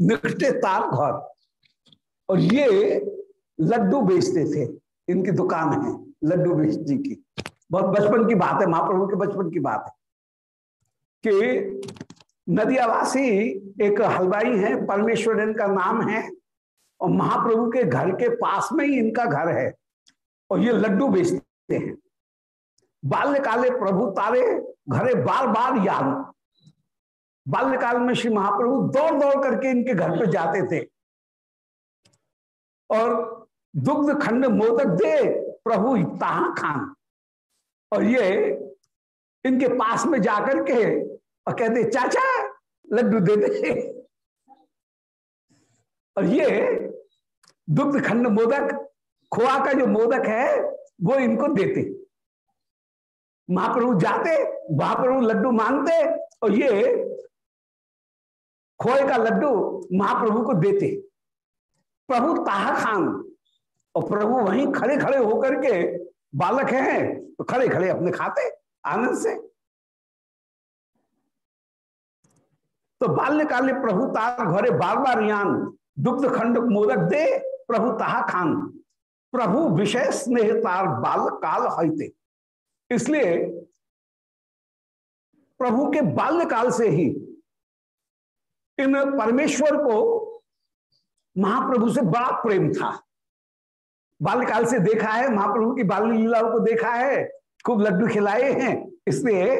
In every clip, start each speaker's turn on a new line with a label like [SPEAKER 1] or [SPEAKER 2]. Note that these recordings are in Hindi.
[SPEAKER 1] निकटे तार घर। और ये लड्डू बेचते थे। इनकी दुकान है, लड्डू बेचने की। बहुत बचपन की बात है, महाप्रभु के बचपन की बात है। कि नदियावासी एक हलवाई है, परमेश्वर इनका नाम है, और महाप्रभु के घर के पास में ही इनका घर है। और ये लड्डू बेचते हैं। बाल्य काले प्रभु तारे, घरे बार बार याद। बाल्यकाल में श्री महाप्रभु दौड़ दौड़ करके इनके घर पे जाते थे। और दुग्ध खंड मोदक दे, प्रभु ताहा खान। और ये इनके पास में जाकर के और कहते, चाचा, लड्डू दे दे। और ये दुग्ध खंड मोदक, खोआ का जो मोदक है, वो इनको देते। महाप्रभु जाते, महाप्रभु लड्डू मांगते और ये खोए का लड्डू महाप्रभु को देते प्रभु ताहा खान और प्रभु वहीं खड़े खड़े होकर के बालक हैं तो खड़े खड़े अपने खाते आनंद से। तो बाल्यकाले प्रभु तार घरे बार बार यान, दुग्ध खंड मोदक दे, प्रभु ताहा खान। प्रभु विषय स्नेह तार बाल काल हईते इसलिए प्रभु के बाल्यकाल से ही इन परमेश्वर को महाप्रभु से बड़ा प्रेम था। बाल्यकाल से देखा है, महाप्रभु की बाल लीलाओं को देखा है, खूब लड्डू खिलाए हैं, इसलिए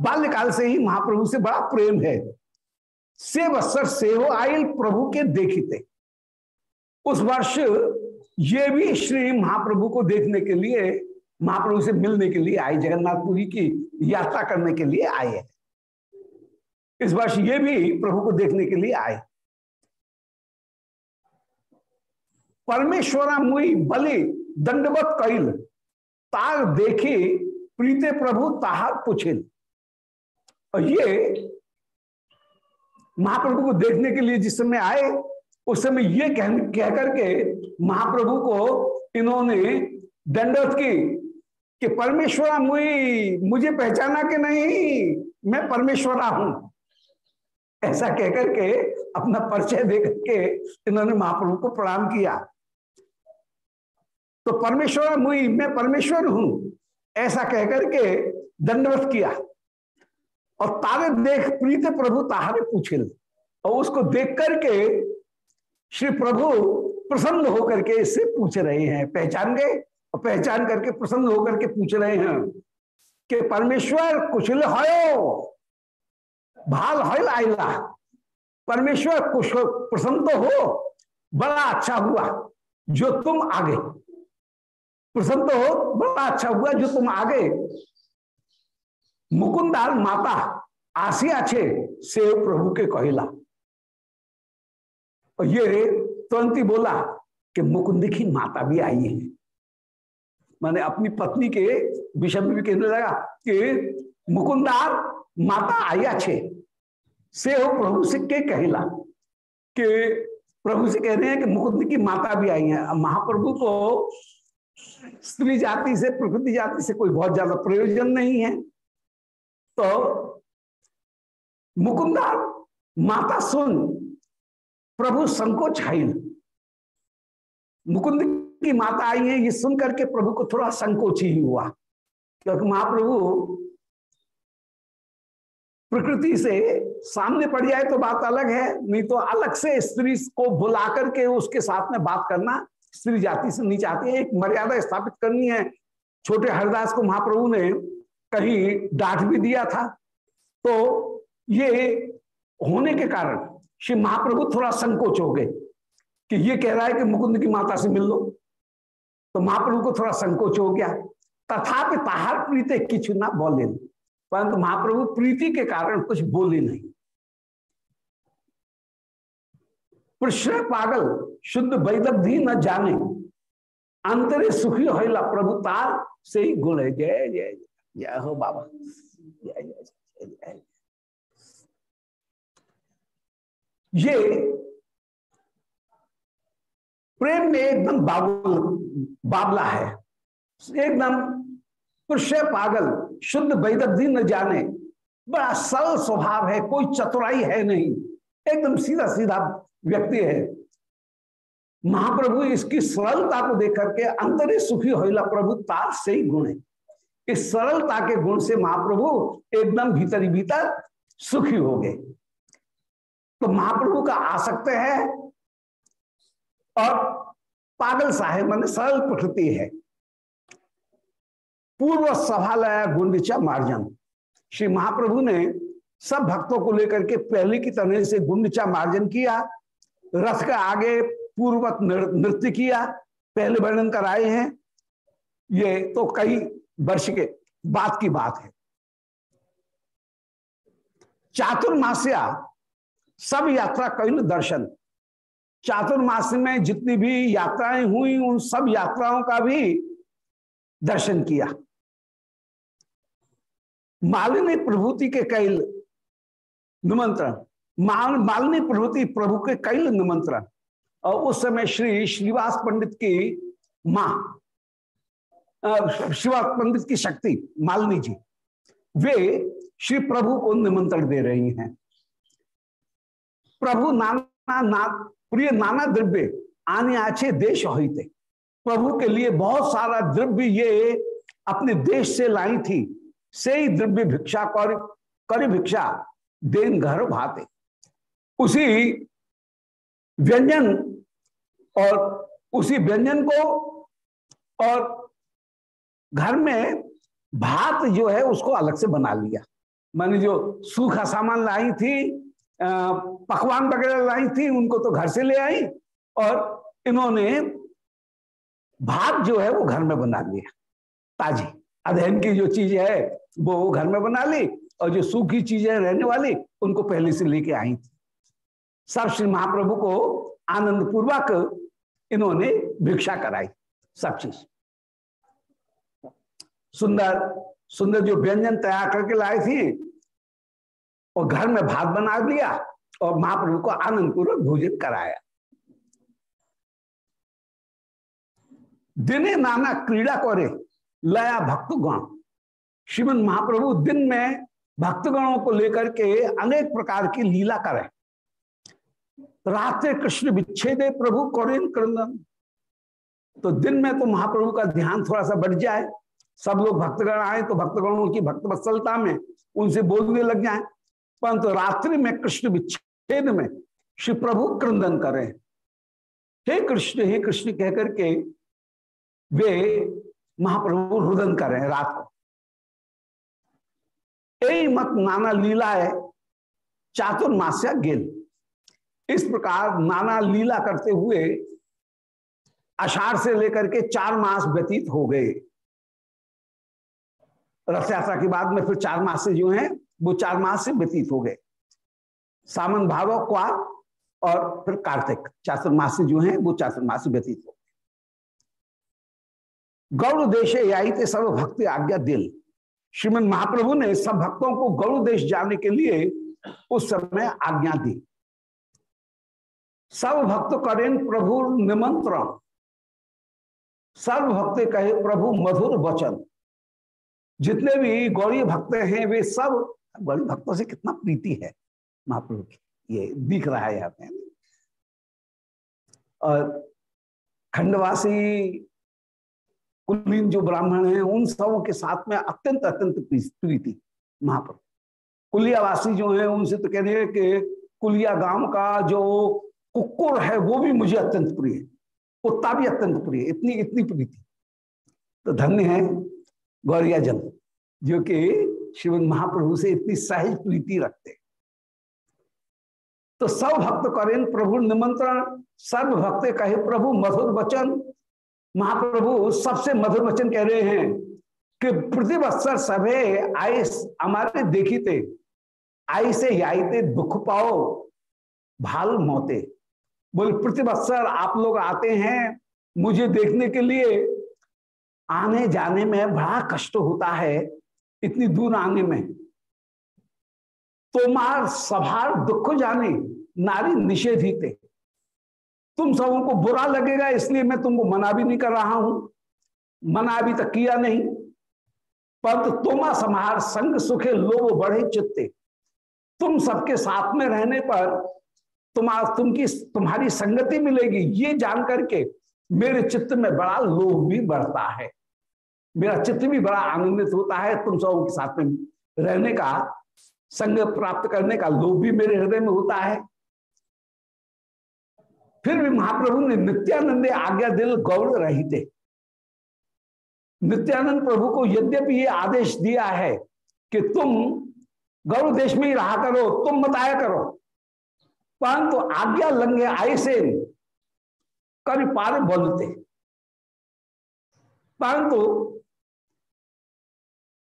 [SPEAKER 1] बाल्यकाल से ही महाप्रभु से बड़ा प्रेम है। से वत्सर सेहो आयल प्रभु के देखते। उस वर्ष ये भी श्री महाप्रभु को देखने के लिए, महाप्रभु से मिलने के लिए आए, जगन्नाथपुरी की यात्रा करने के लिए आए हैं। इस वर्ष ये भी प्रभु को देखने के लिए आए। परमेश्वरा मुई बलि दंडवत कैल तार देखे प्रीते प्रभु ताहार पुछिल। और ये महाप्रभु को देखने के लिए जिस समय आए उस समय ये कह, कह करके महाप्रभु को इन्होंने दंडवत की कि परमेश्वरा मुई मुझे पहचाना कि नहीं मैं परमेश्वरा हूँ। ऐसा कहकर के अपना परिचय दे करके इन्होंने महाप्रभु को प्रणाम किया। तो परमेश्वर मुई, मैं परमेश्वर हूँ, ऐसा कहकर के दंडवत किया। और तारे देख प्रीत प्रभु तारे पूछिल, और उसको देख करके श्री प्रभु प्रसन्न होकर के इससे पूछ रहे हैं। पहचान गए, और पहचान करके प्रसन्न होकर के पूछ रहे हैं कि परमेश्वर कुशल हो। भाल हल आईला परमेश्वर कुश प्रसन्न तो हो, बड़ा अच्छा हुआ जो तुम आगे। प्रसन्न तो हो, बड़ा अच्छा हुआ जो तुम आगे। मुकुंदार माता आसिया छे से प्रभु के कहला। और ये तुरंत ही बोला कि मुकुंद की माता भी आई है। मैंने अपनी पत्नी के विषय में भी कहने लगा कि मुकुंदार माता आया छे। से हो प्रभु से के कहला कि प्रभु से कह रहे हैं कि मुकुंद की माता भी आई है। महाप्रभु को स्त्री जाति से, प्रकृति जाति से कोई बहुत ज़्यादा प्रयोजन नहीं है। तो मुकुंदार माता सुन, प्रभु संकोच है मुकुंद की माता आई है, ये सुन करके प्रभु को थोड़ा संकोच ही हुआ। क्योंकि महाप्रभु प्रकृति से सामने पड़ जाए तो बात अलग है, नहीं तो अलग से स्त्री को बुला करके उसके साथ में बात करना स्त्री जाति से नहीं चाहती है। एक मर्यादा स्थापित करनी है। छोटे हरिदास को महाप्रभु ने कहीं डांट भी दिया था। तो ये होने के कारण श्री महाप्रभु थोड़ा संकोच हो गए कि ये कह रहा है कि मुकुंद की माता से मिल लो। तो महाप्रभु को थोड़ा संकोच हो गया। तथापि ताहार प्रीते किच ना बोले। परंतु महाप्रभु प्रीति के कारण कुछ बोले नहीं। प्रश्रय पागल, शुद्ध वैदब्धि न जाने, अंतरे सुखी होला प्रभु तार से ही गुण है जय जय जय हो बाबा। जय जय जय ये प्रेम में एकदम बाबुल बाबला है। एकदम पुरुष पागल, शुद्ध वैदब्धि न जाने। बड़ा सरल स्वभाव है, कोई चतुराई है नहीं। एकदम सीधा सीधा व्यक्ति है। महाप्रभु इसकी सरलता को देख करके अंतरे सुखी होइला प्रभु तार से ही गुण। है इस सरलता के गुण से महाप्रभु एकदम भीतर ही भीतर सुखी हो गए। तो महाप्रभु का आसक्त है और पागल साहेब मान सरल प्रकृति है। पूर्व सभालया गुंडिचा मार्जन. श्री महाप्रभु ने सब भक्तों को लेकर के पहले की तरह से गुंडिचा मार्जन किया, रथ का आगे पूर्वक नृत्य किया, पहले वर्णन कराए हैं। ये तो कई वर्ष के बाद की बात है। चातुर्मास्या, सब यात्रा कई दर्शन। चातुर्मास में जितनी भी यात्राएँ हुई, उन सब यात्राओं का भी दर्शन किया। मालिनी प्रभुति के कैल निमंत्रण। माल, मालिनी प्रभुति प्रभु के कैल निमंत्रण। और उस समय श्री श्रीवास पंडित की माँ श्रीवास पंडित की शक्ति, मालिनी जी, वे श्री प्रभु को निमंत्रण दे रही हैं। प्रभु नाना, ना, प्रिय नाना द्रव्य आने आछे देश होते प्रभु के लिए बहुत सारा द्रव्य ये अपने देश से लाई थी। से ही द्रव्य भिक्षा कर कर भिक्षा, देन घर भाते। उसी व्यंजन और उसी व्यंजन को और घर में भात जो है उसको अलग से बना लिया। मैंने जो सूखा सामान लाई थी पकवान वगैरह लाई थी, उनको तो घर से ले आई और इन्होंने भात जो है वो घर में बना लिया। ताजी, अध्ययन की जो चीज़ है वो घर में बना ली और जो सूखी चीज़ें रहने वाली, उनको पहले से लेके आई थी। सब श्री महाप्रभु को आनंद पूर्वक इन्होंने भिक्षा कराई, सब चीज़। सुंदर सुंदर जो व्यंजन तैयार करके लाए थी, और घर में भात बना दिया और महाप्रभु को आनंद पूर्वक भोजन कराया। दिने नाना क्रीड़ा करे, लया भक्तगण श्रीमद महाप्रभु दिन में भक्तगणों को लेकर के अनेक प्रकार की लीला करें। रात्रि कृष्ण विच्छेदे प्रभु कौरिन क्रंदन तो दिन में तो महाप्रभु का ध्यान थोड़ा सा बढ़ जाए। सब लोग भक्तगण आए तो भक्तगणों की भक्त वत्सलता में उनसे बोलने लग जाए। परंतु तो रात्रि में कृष्ण विच्छेद में श्री प्रभु क्रंदन करें। हे कृष्ण हे कृष्ण कहकर के वे महाप्रभु रुदन करें रात को। मत नाना लीला है चातुर्मास्या गिल इस प्रकार नाना लीला करते हुए अषाढ़ से लेकर के चार मास व्यतीत हो गए। रथ यात्रा के बाद में फिर चार मास से जो है, वो चार मास से व्यतीत हो गए। सामन भाव क्वार और फिर कार्तिक चातुर्मास जो है, वो चातुर्मास व्यतीत हो गौड़ देश आई थे सर्व भक्ति आज्ञा दिल। श्रीमद महाप्रभु ने सब भक्तों को गौड़ देश जाने के लिए उस समय आज्ञा दी। सब भक्त करें प्रभु निमंत्रण। सर्व भक्त कहे प्रभु मधुर वचन। जितने भी गौरी भक्त हैं, वे सब, गौरी भक्तों से कितना प्रीति है महाप्रभु की। ये दिख रहा है यहाँ पे। और खंडवासी कुलीन जो ब्राह्मण हैं, उन सबों के साथ में अत्यंत अत्यंत प्रीति महाप्रभु। कुलियावासी जो है, उनसे तो कहते हैं कि कुलिया गाँव का जो कुकुर है, वो भी मुझे अत्यंत प्रिय कुत्ता भी अत्यंत प्रिय इतनी इतनी प्रीति। तो धन्य है गौरिया जन, जो कि शिवन महाप्रभु से इतनी सहज प्रीति रखते तो सब भक्त करें प्रभु निमंत्रण सर्व भक्त कहे प्रभु मधुर वचन महाप्रभु सबसे मधुर वचन कह रहे हैं कि प्रतिवत्सर सभे आए, हमारे देखी थे आई से याईते, दुख पाओ, भाल मोते। बोले प्रतिवत्सर आप लोग आते हैं मुझे देखने के लिए। आने जाने में बड़ा कष्ट होता है, इतनी दूर आने में। तुम्हार सभार दुख जाने, नारी निषेधित तुम सबों को बुरा लगेगा, इसलिए मैं तुमको मना भी नहीं कर रहा हूँ। मना अभी तक किया नहीं। पर तुम समार संग सुखे लोग बढ़े चित्ते। तुम सबके साथ में रहने पर तुम तुमकी, तुम्हारी संगति मिलेगी। ये जान करके मेरे चित्त में बड़ा लोभ भी बढ़ता है। मेरा चित्त भी बड़ा आनंदित होता है। तुम सब के साथ में रहने का, संग प्राप्त करने का लोभ भी मेरे हृदय में होता है। फिर भी महाप्रभु ने नित्यानंद आज्ञा दिल गौड़ रही थे। नित्यानंद प्रभु को यद्यपि ये आदेश दिया है कि तुम गौड़ देश में ही रहा करो, तुम बताया करो। परंतु तो आज्ञा लंगे आय से कभी पार बोलते परंतु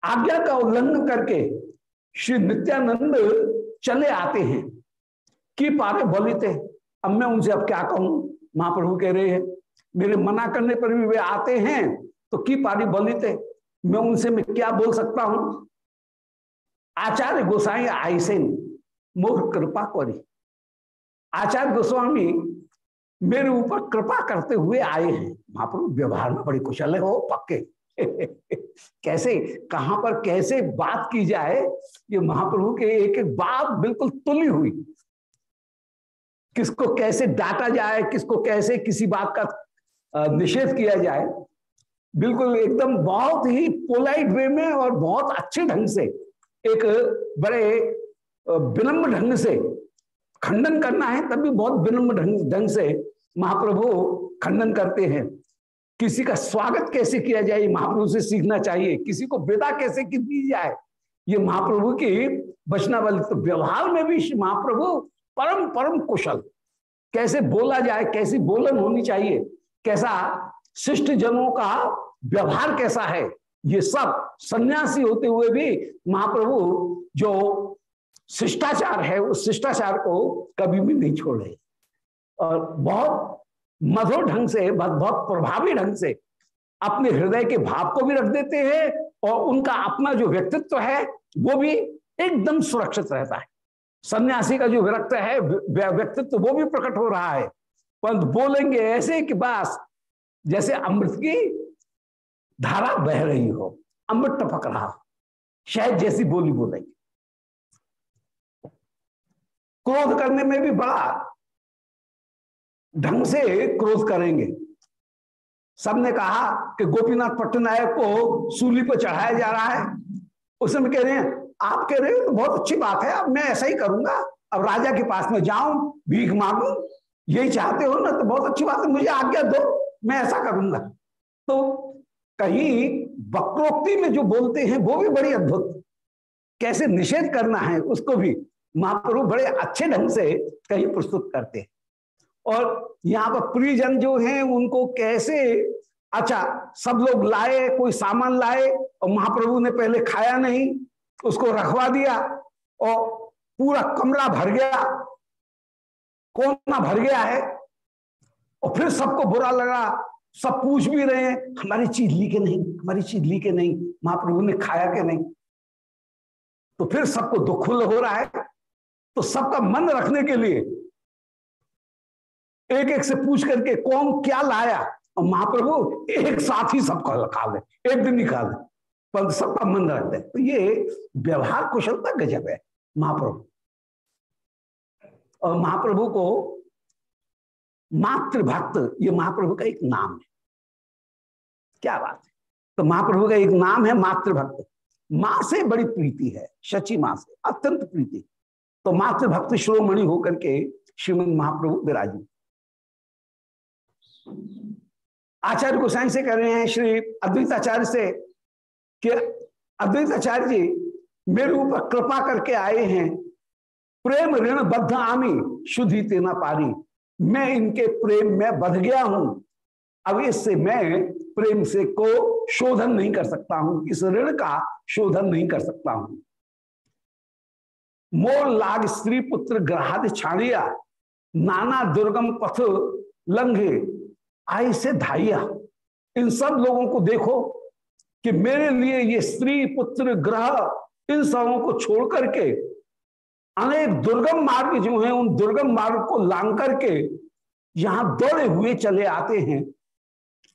[SPEAKER 1] आज्ञा का उल्लंघन करके श्री नित्यानंद चले आते हैं, कि पारे बोलिते अब मैं उनसे अब क्या कहूँ? महाप्रभु कह रहे हैं, मेरे मना करने पर भी वे आते हैं तो की पारी बोलिते मैं उनसे मैं क्या बोल सकता हूँ? आचार्य गोसाई आयसेन मोह कृपा करी। आचार्य गोस्वामी मेरे ऊपर कृपा करते हुए आए हैं। महाप्रभु, व्यवहार में बड़ी कुशल है, हो, पक्के। कैसे, कहाँ पर कैसे बात की जाए? ये महाप्रभु के एक एक बात बिल्कुल तुली हुई। किसको कैसे डांटा जाए, किसको कैसे किसी बात का निषेध किया जाए, बिल्कुल एकदम बहुत ही पोलाइट वे में और बहुत अच्छे ढंग से, एक बड़े विनम्र ढंग से खंडन करना है, तब भी बहुत विनम्र ढंग से महाप्रभु खंडन करते हैं। किसी का स्वागत कैसे किया जाए महाप्रभु से सीखना चाहिए, किसी को विदा कैसे की, दी जाए, ये महाप्रभु की बचनावली तो व्यवहार में भी महाप्रभु परम परम कुशल। कैसे बोला जाए, कैसी बोलन होनी चाहिए, कैसा शिष्ट जनों का व्यवहार कैसा है, ये सब सन्यासी होते हुए भी महाप्रभु जो शिष्टाचार है, उस शिष्टाचार को कभी भी नहीं छोड़े और बहुत मधुर ढंग से बहुत प्रभावी ढंग से अपने हृदय के भाव को भी रख देते हैं और उनका अपना जो व्यक्तित्व है, वो भी एकदम सुरक्षित रहता है। सन्यासी का जो विरक्त है व्यक्तित्व, वो भी प्रकट हो रहा है। परंतु बोलेंगे ऐसे कि बस, जैसे अमृत की धारा बह रही हो, अमृत टपक रहा शायद जैसी बोली बोलेंगे। क्रोध करने में भी बड़ा ढंग से क्रोध करेंगे। सबने कहा कि गोपीनाथ पट्टनायक को सूली पर चढ़ाया जा रहा है। उस समय कह रहे हैं आप कह रहे हो तो बहुत अच्छी बात है, अब मैं ऐसा ही करूँगा। अब राजा के पास में जाऊँ, भीख मांगू, यही चाहते हो ना तो बहुत अच्छी बात है, मुझे आज्ञा दो, मैं ऐसा करूँगा। तो कहीं वक्रोक्ति में जो बोलते हैं, वो भी बड़ी अद्भुत। कैसे निषेध करना है, उसको भी महाप्रभु बड़े अच्छे ढंग से कहीं प्रस्तुत करते हैं। और यहाँ पर प्रियजन जो हैं, उनको कैसे अच्छा सब लोग लाए, कोई सामान लाए, और महाप्रभु ने पहले खाया नहीं उसको रखवा दिया और पूरा कमरा भर गया, कोना भर गया है। और फिर सबको बुरा लगा, सब पूछ भी रहे हैं, हमारी चीज़ ली के नहीं, हमारी चीज़ ली के नहीं, महाप्रभु ने खाया के नहीं। तो फिर सबको दुख हो रहा है तो सबका मन रखने के लिए एक एक से पूछ करके कौन क्या लाया? और महाप्रभु, एक साथ ही सबका खा ले एक दिन ही खा ले पर सबका मन रख दे तो ये व्यवहार कुशलता गजब है, महाप्रभु। और महाप्रभु को मातृभक्त, ये महाप्रभु का एक नाम है। क्या बात है। तो महाप्रभु का एक नाम है मातृभक्त। माँ से बड़ी प्रीति है, शची माँ से, अत्यंत प्रीति। तो मातृभक्त श्रोमणि होकर के श्रीमद महाप्रभु विराजी। आचार्य गोसाई से कह रहे हैं, श्री अद्वैताचार्य से कि अद्वैताचार्य जी मेरे ऊपर कृपा करके आए हैं। प्रेम ऋण बद्ध आमी शुद्धि तेना पारी मैं इनके प्रेम में बध गया हूँ। अब इससे मैं प्रेम से को शोधन नहीं कर सकता हूँ। इस ऋण का शोधन नहीं कर सकता हूँ। मोर लाग स्त्री पुत्र ग्रहाद छाड़िया, नाना दुर्गम पथ लंघे आई से धाइया। इन सब लोगों को देखो। कि मेरे लिए ये स्त्री पुत्र ग्रह इन सबों को छोड़ करके अनेक दुर्गम मार्ग जो हैं, उन दुर्गम मार्ग को लांग करके यहाँ दौड़े हुए चले आते हैं।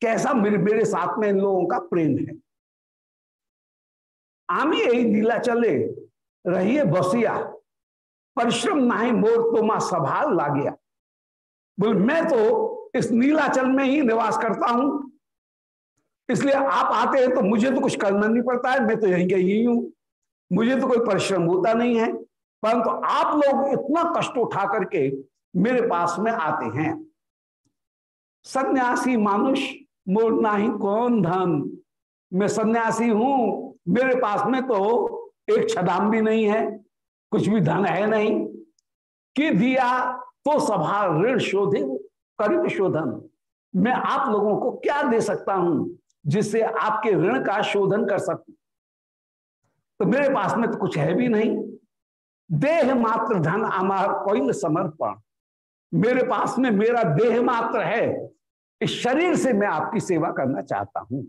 [SPEAKER 1] कैसा मेरे मेरे साथ में इन लोगों का प्रेम है। आमी यही नीला चले, रहिए बसिया, परिश्रम नाही मोर तो माँ सभा ला गया बोले, मैं तो इस नीलाचल में ही निवास करता हूँ। इसलिए आप आते हैं तो मुझे तो कुछ करना नहीं पड़ता है, मैं तो यहीं का यही हूँ। मुझे तो कोई परिश्रम होता नहीं है, परंतु तो आप लोग इतना कष्ट उठा करके मेरे पास में आते हैं। सन्यासी मानुष, मोर ही कौन धन? मैं सन्यासी हूँ, मेरे पास में तो एक छदाम भी नहीं है, कुछ भी धन है नहीं। कि दिया तो सभा ऋण शोधे करीब शोधन। मैं आप लोगों को क्या दे सकता हूँ? जिससे आपके ऋण का शोधन कर सकूँ। तो मेरे पास में तो कुछ है भी नहीं। देह मात्र धन अमार कोई समर्पण। मेरे पास में मेरा देह मात्र है। इस शरीर से मैं आपकी सेवा करना चाहता हूँ।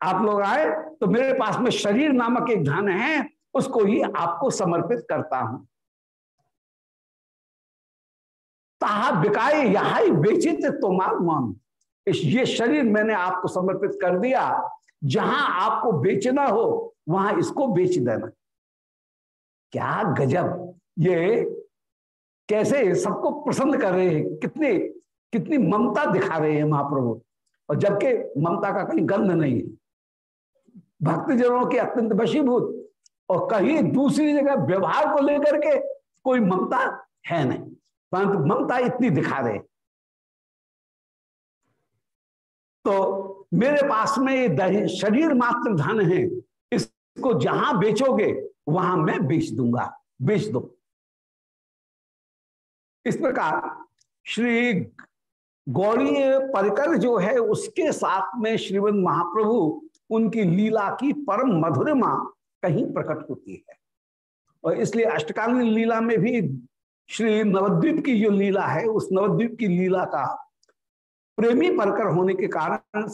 [SPEAKER 1] आप लोग आए तो मेरे पास में शरीर नामक एक धन है, उसको ही आपको समर्पित करता हूँ। ताहा बिकाए यहाँ बेचित तुम्हार मन ये शरीर मैंने आपको समर्पित कर दिया। जहाँ आपको बेचना हो, वहाँ इसको बेच देना। क्या गजब! ये कैसे सबको प्रसन्न कर रहे हैं? कितने, कितनी ममता दिखा रहे हैं महाप्रभु। और जबकि ममता का कहीं गंध नहीं है। भक्तजनों के अत्यंत वशीभूत। और कहीं दूसरी जगह व्यवहार को लेकर के कोई ममता है नहीं। परंतु ममता इतनी दिखा रहे तो मेरे पास में ये शरीर मात्र धन है। इसको जहाँ बेचोगे, वहाँ मैं बेच दूँगा। बेच दो। इस प्रकार श्री गौरी परिकर जो है, उसके साथ में श्रीमद महाप्रभु, उनकी लीला की परम मधुरमा कहीं प्रकट होती है। और इसलिए अष्टकालीन लीला में भी श्री नवद्वीप की जो लीला है, उस नवद्वीप की लीला का प्रेमी परकर होने के कारण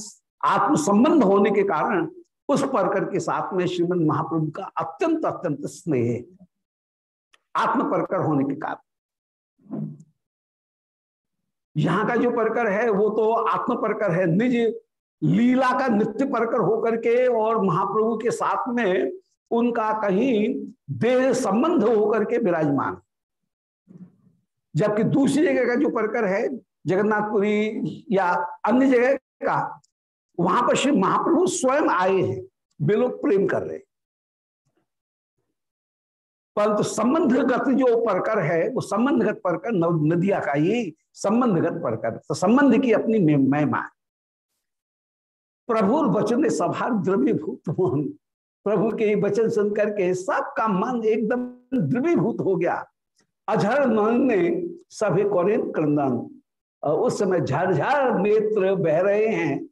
[SPEAKER 1] आत्म संबंध होने के कारण, उस परकर के साथ में श्रीमद महाप्रभु का अत्यंत अत्यंत स्नेह आत्म परकर होने के कारण। यहाँ का जो परकर है, वो तो आत्म परकर है। निज लीला का नित्य परकर होकर के और महाप्रभु के साथ में उनका कहीं देह संबंध होकर के विराजमान जबकि दूसरी जगह का जो परकर है जगन्नाथपुरी या अन्य जगह का, वहाँ पर श्री महाप्रभु स्वयं आए हैं, वे लोग प्रेम कर रहे परंतु संबंधगत जो परकर है, वो संबंधगत परकर नव नदिया का ही संबंधगत परकर तो संबंध की अपनी महिमा है। प्रभु वचन सभा द्रवीभूत मोहन, प्रभु के वचन सुन करके सबका मन एकदम द्रवीभूत हो गया। अझर ने सभी कौरिन क्रंदन उस समय झरझर नेत्र बह रहे हैं।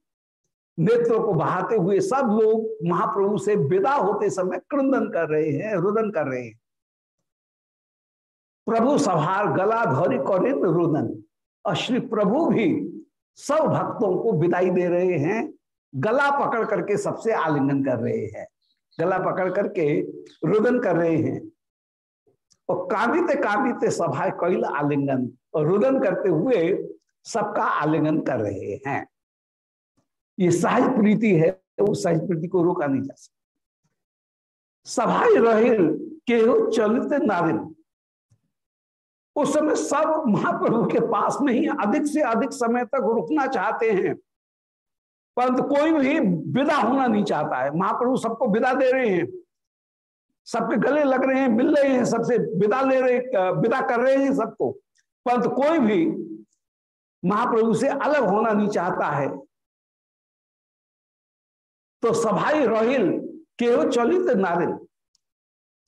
[SPEAKER 1] नेत्रों को बहाते हुए सब लोग महाप्रभु से विदा होते समय क्रंदन कर रहे हैं, रुदन कर रहे हैं। प्रभु सभार गला धौरी कौरिन रुदन। और श्री प्रभु भी सब भक्तों को विदाई दे रहे हैं। गला पकड़ करके सबसे आलिंगन कर रहे हैं। गला पकड़ करके रुदन कर रहे हैं। और कांदिते कांदिते सभा कैल आलिंगन। और रुदन करते हुए सबका आलिंगन कर रहे हैं। ये सहज प्रीति है वो सहज प्रीति को रोका नहीं जा सकता। सभाई रहिल के चलित नारिन उस समय सब महाप्रभु के पास में ही अधिक से अधिक समय तक रुकना चाहते हैं। परंतु कोई भी विदा होना नहीं चाहता है। महाप्रभु सबको विदा दे रहे हैं। सबके गले लग रहे हैं, मिल रहे हैं, सबसे विदा ले रहे, विदा कर रहे हैं सबको। परंतु कोई भी महाप्रभु से अलग होना नहीं चाहता है। तो सभाई रोहिल केवल चलित नारिल।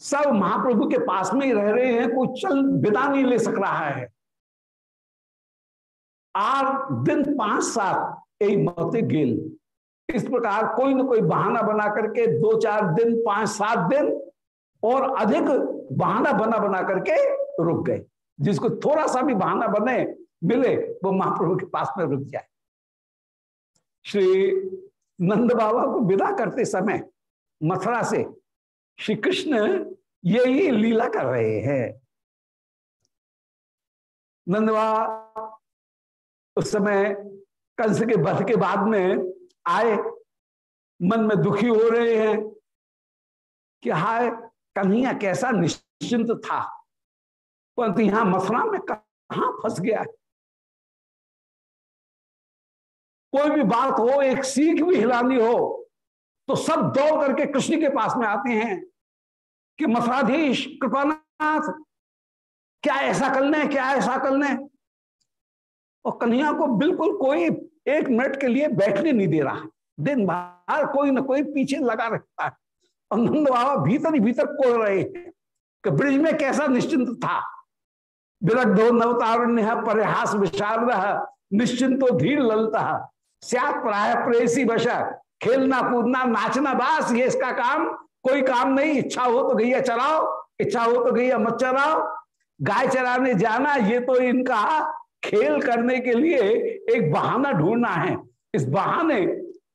[SPEAKER 1] सब महाप्रभु के पास में ही रह रहे हैं, कोई चल विदा नहीं ले सक रहा है। आठ दिन, पाँच सात यही मौते गेल इस प्रकार कोई ना कोई बहाना बना करके दो चार दिन, पाँच सात दिन और अधिक बहाना बना बना करके रुक गए, जिसको थोड़ा सा भी बहाना बने मिले, वो महाप्रभु के पास में रुक जाए। श्री नंद बाबा को विदा करते समय मथुरा से श्री कृष्ण यही लीला कर रहे हैं। नंद बाबा उस समय कंस के वध के बाद में आए, मन में दुखी हो रहे हैं कि हाय, कन्हैया कैसा निश्चिंत था। परंतु यहाँ मथुरा में कहा फंस गया? है कोई भी बात हो, एक सीख भी हिलानी हो तो सब दौड़ करके कृष्ण के पास में आते हैं कि मथुराधीश, कृपानाथ, क्या ऐसा कर लें क्या ऐसा कर लें और कन्हैया को बिल्कुल कोई एक मिनट के लिए बैठने नहीं दे रहा। दिन भर कोई ना कोई पीछे लगा रहता है। और नंद बाबा भीतर ही भीतर कोल रहे हैं कि ब्रिज में कैसा निश्चिंत था। विरग्धो नवतारण्य परिहास विशाल निश्चिंतो धीर ललता प्राय प्रेसी बशा। खेलना, कूदना, नाचना, बास, ये इसका काम। कोई काम नहीं, इच्छा हो तो गैया चराओ इच्छा हो तो गैया मत चराओ गाय चराने जाना, ये तो इनका खेल करने के लिए एक बहाना ढूंढना है। इस बहाने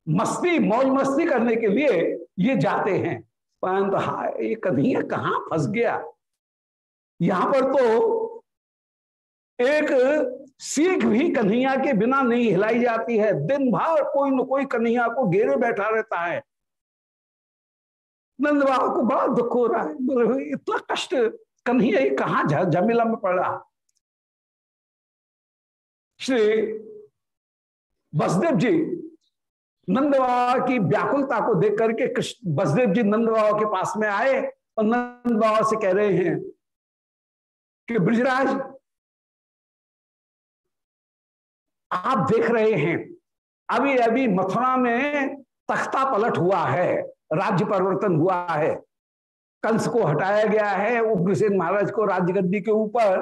[SPEAKER 1] मस्ती, मौज मस्ती करने के लिए ये जाते हैं। परंतु हा ये कभी कहाँ फंस गया? यहाँ पर तो एक सीख भी कन्हैया के बिना नहीं हिलाई जाती है। दिन भर कोई न कोई कन्हैया को घेरे बैठा रहता है। नंद बाबा को बड़ा दुख हो रहा है। इतना कष्ट कन्हैया कहा झमेला में पड़ा? श्री बसदेव जी नंद बाबा की व्याकुलता को देख करके कृष्ण, बसदेव जी नंद बाबा के पास में आए और नंद बाबा से कह रहे हैं कि, ब्रजराज आप देख रहे हैं। अभी अभी मथुरा में तख्ता पलट हुआ है, राज्य परिवर्तन हुआ है। कंस को हटाया गया है उग्रसेन महाराज को राज्य गद्दी के ऊपर।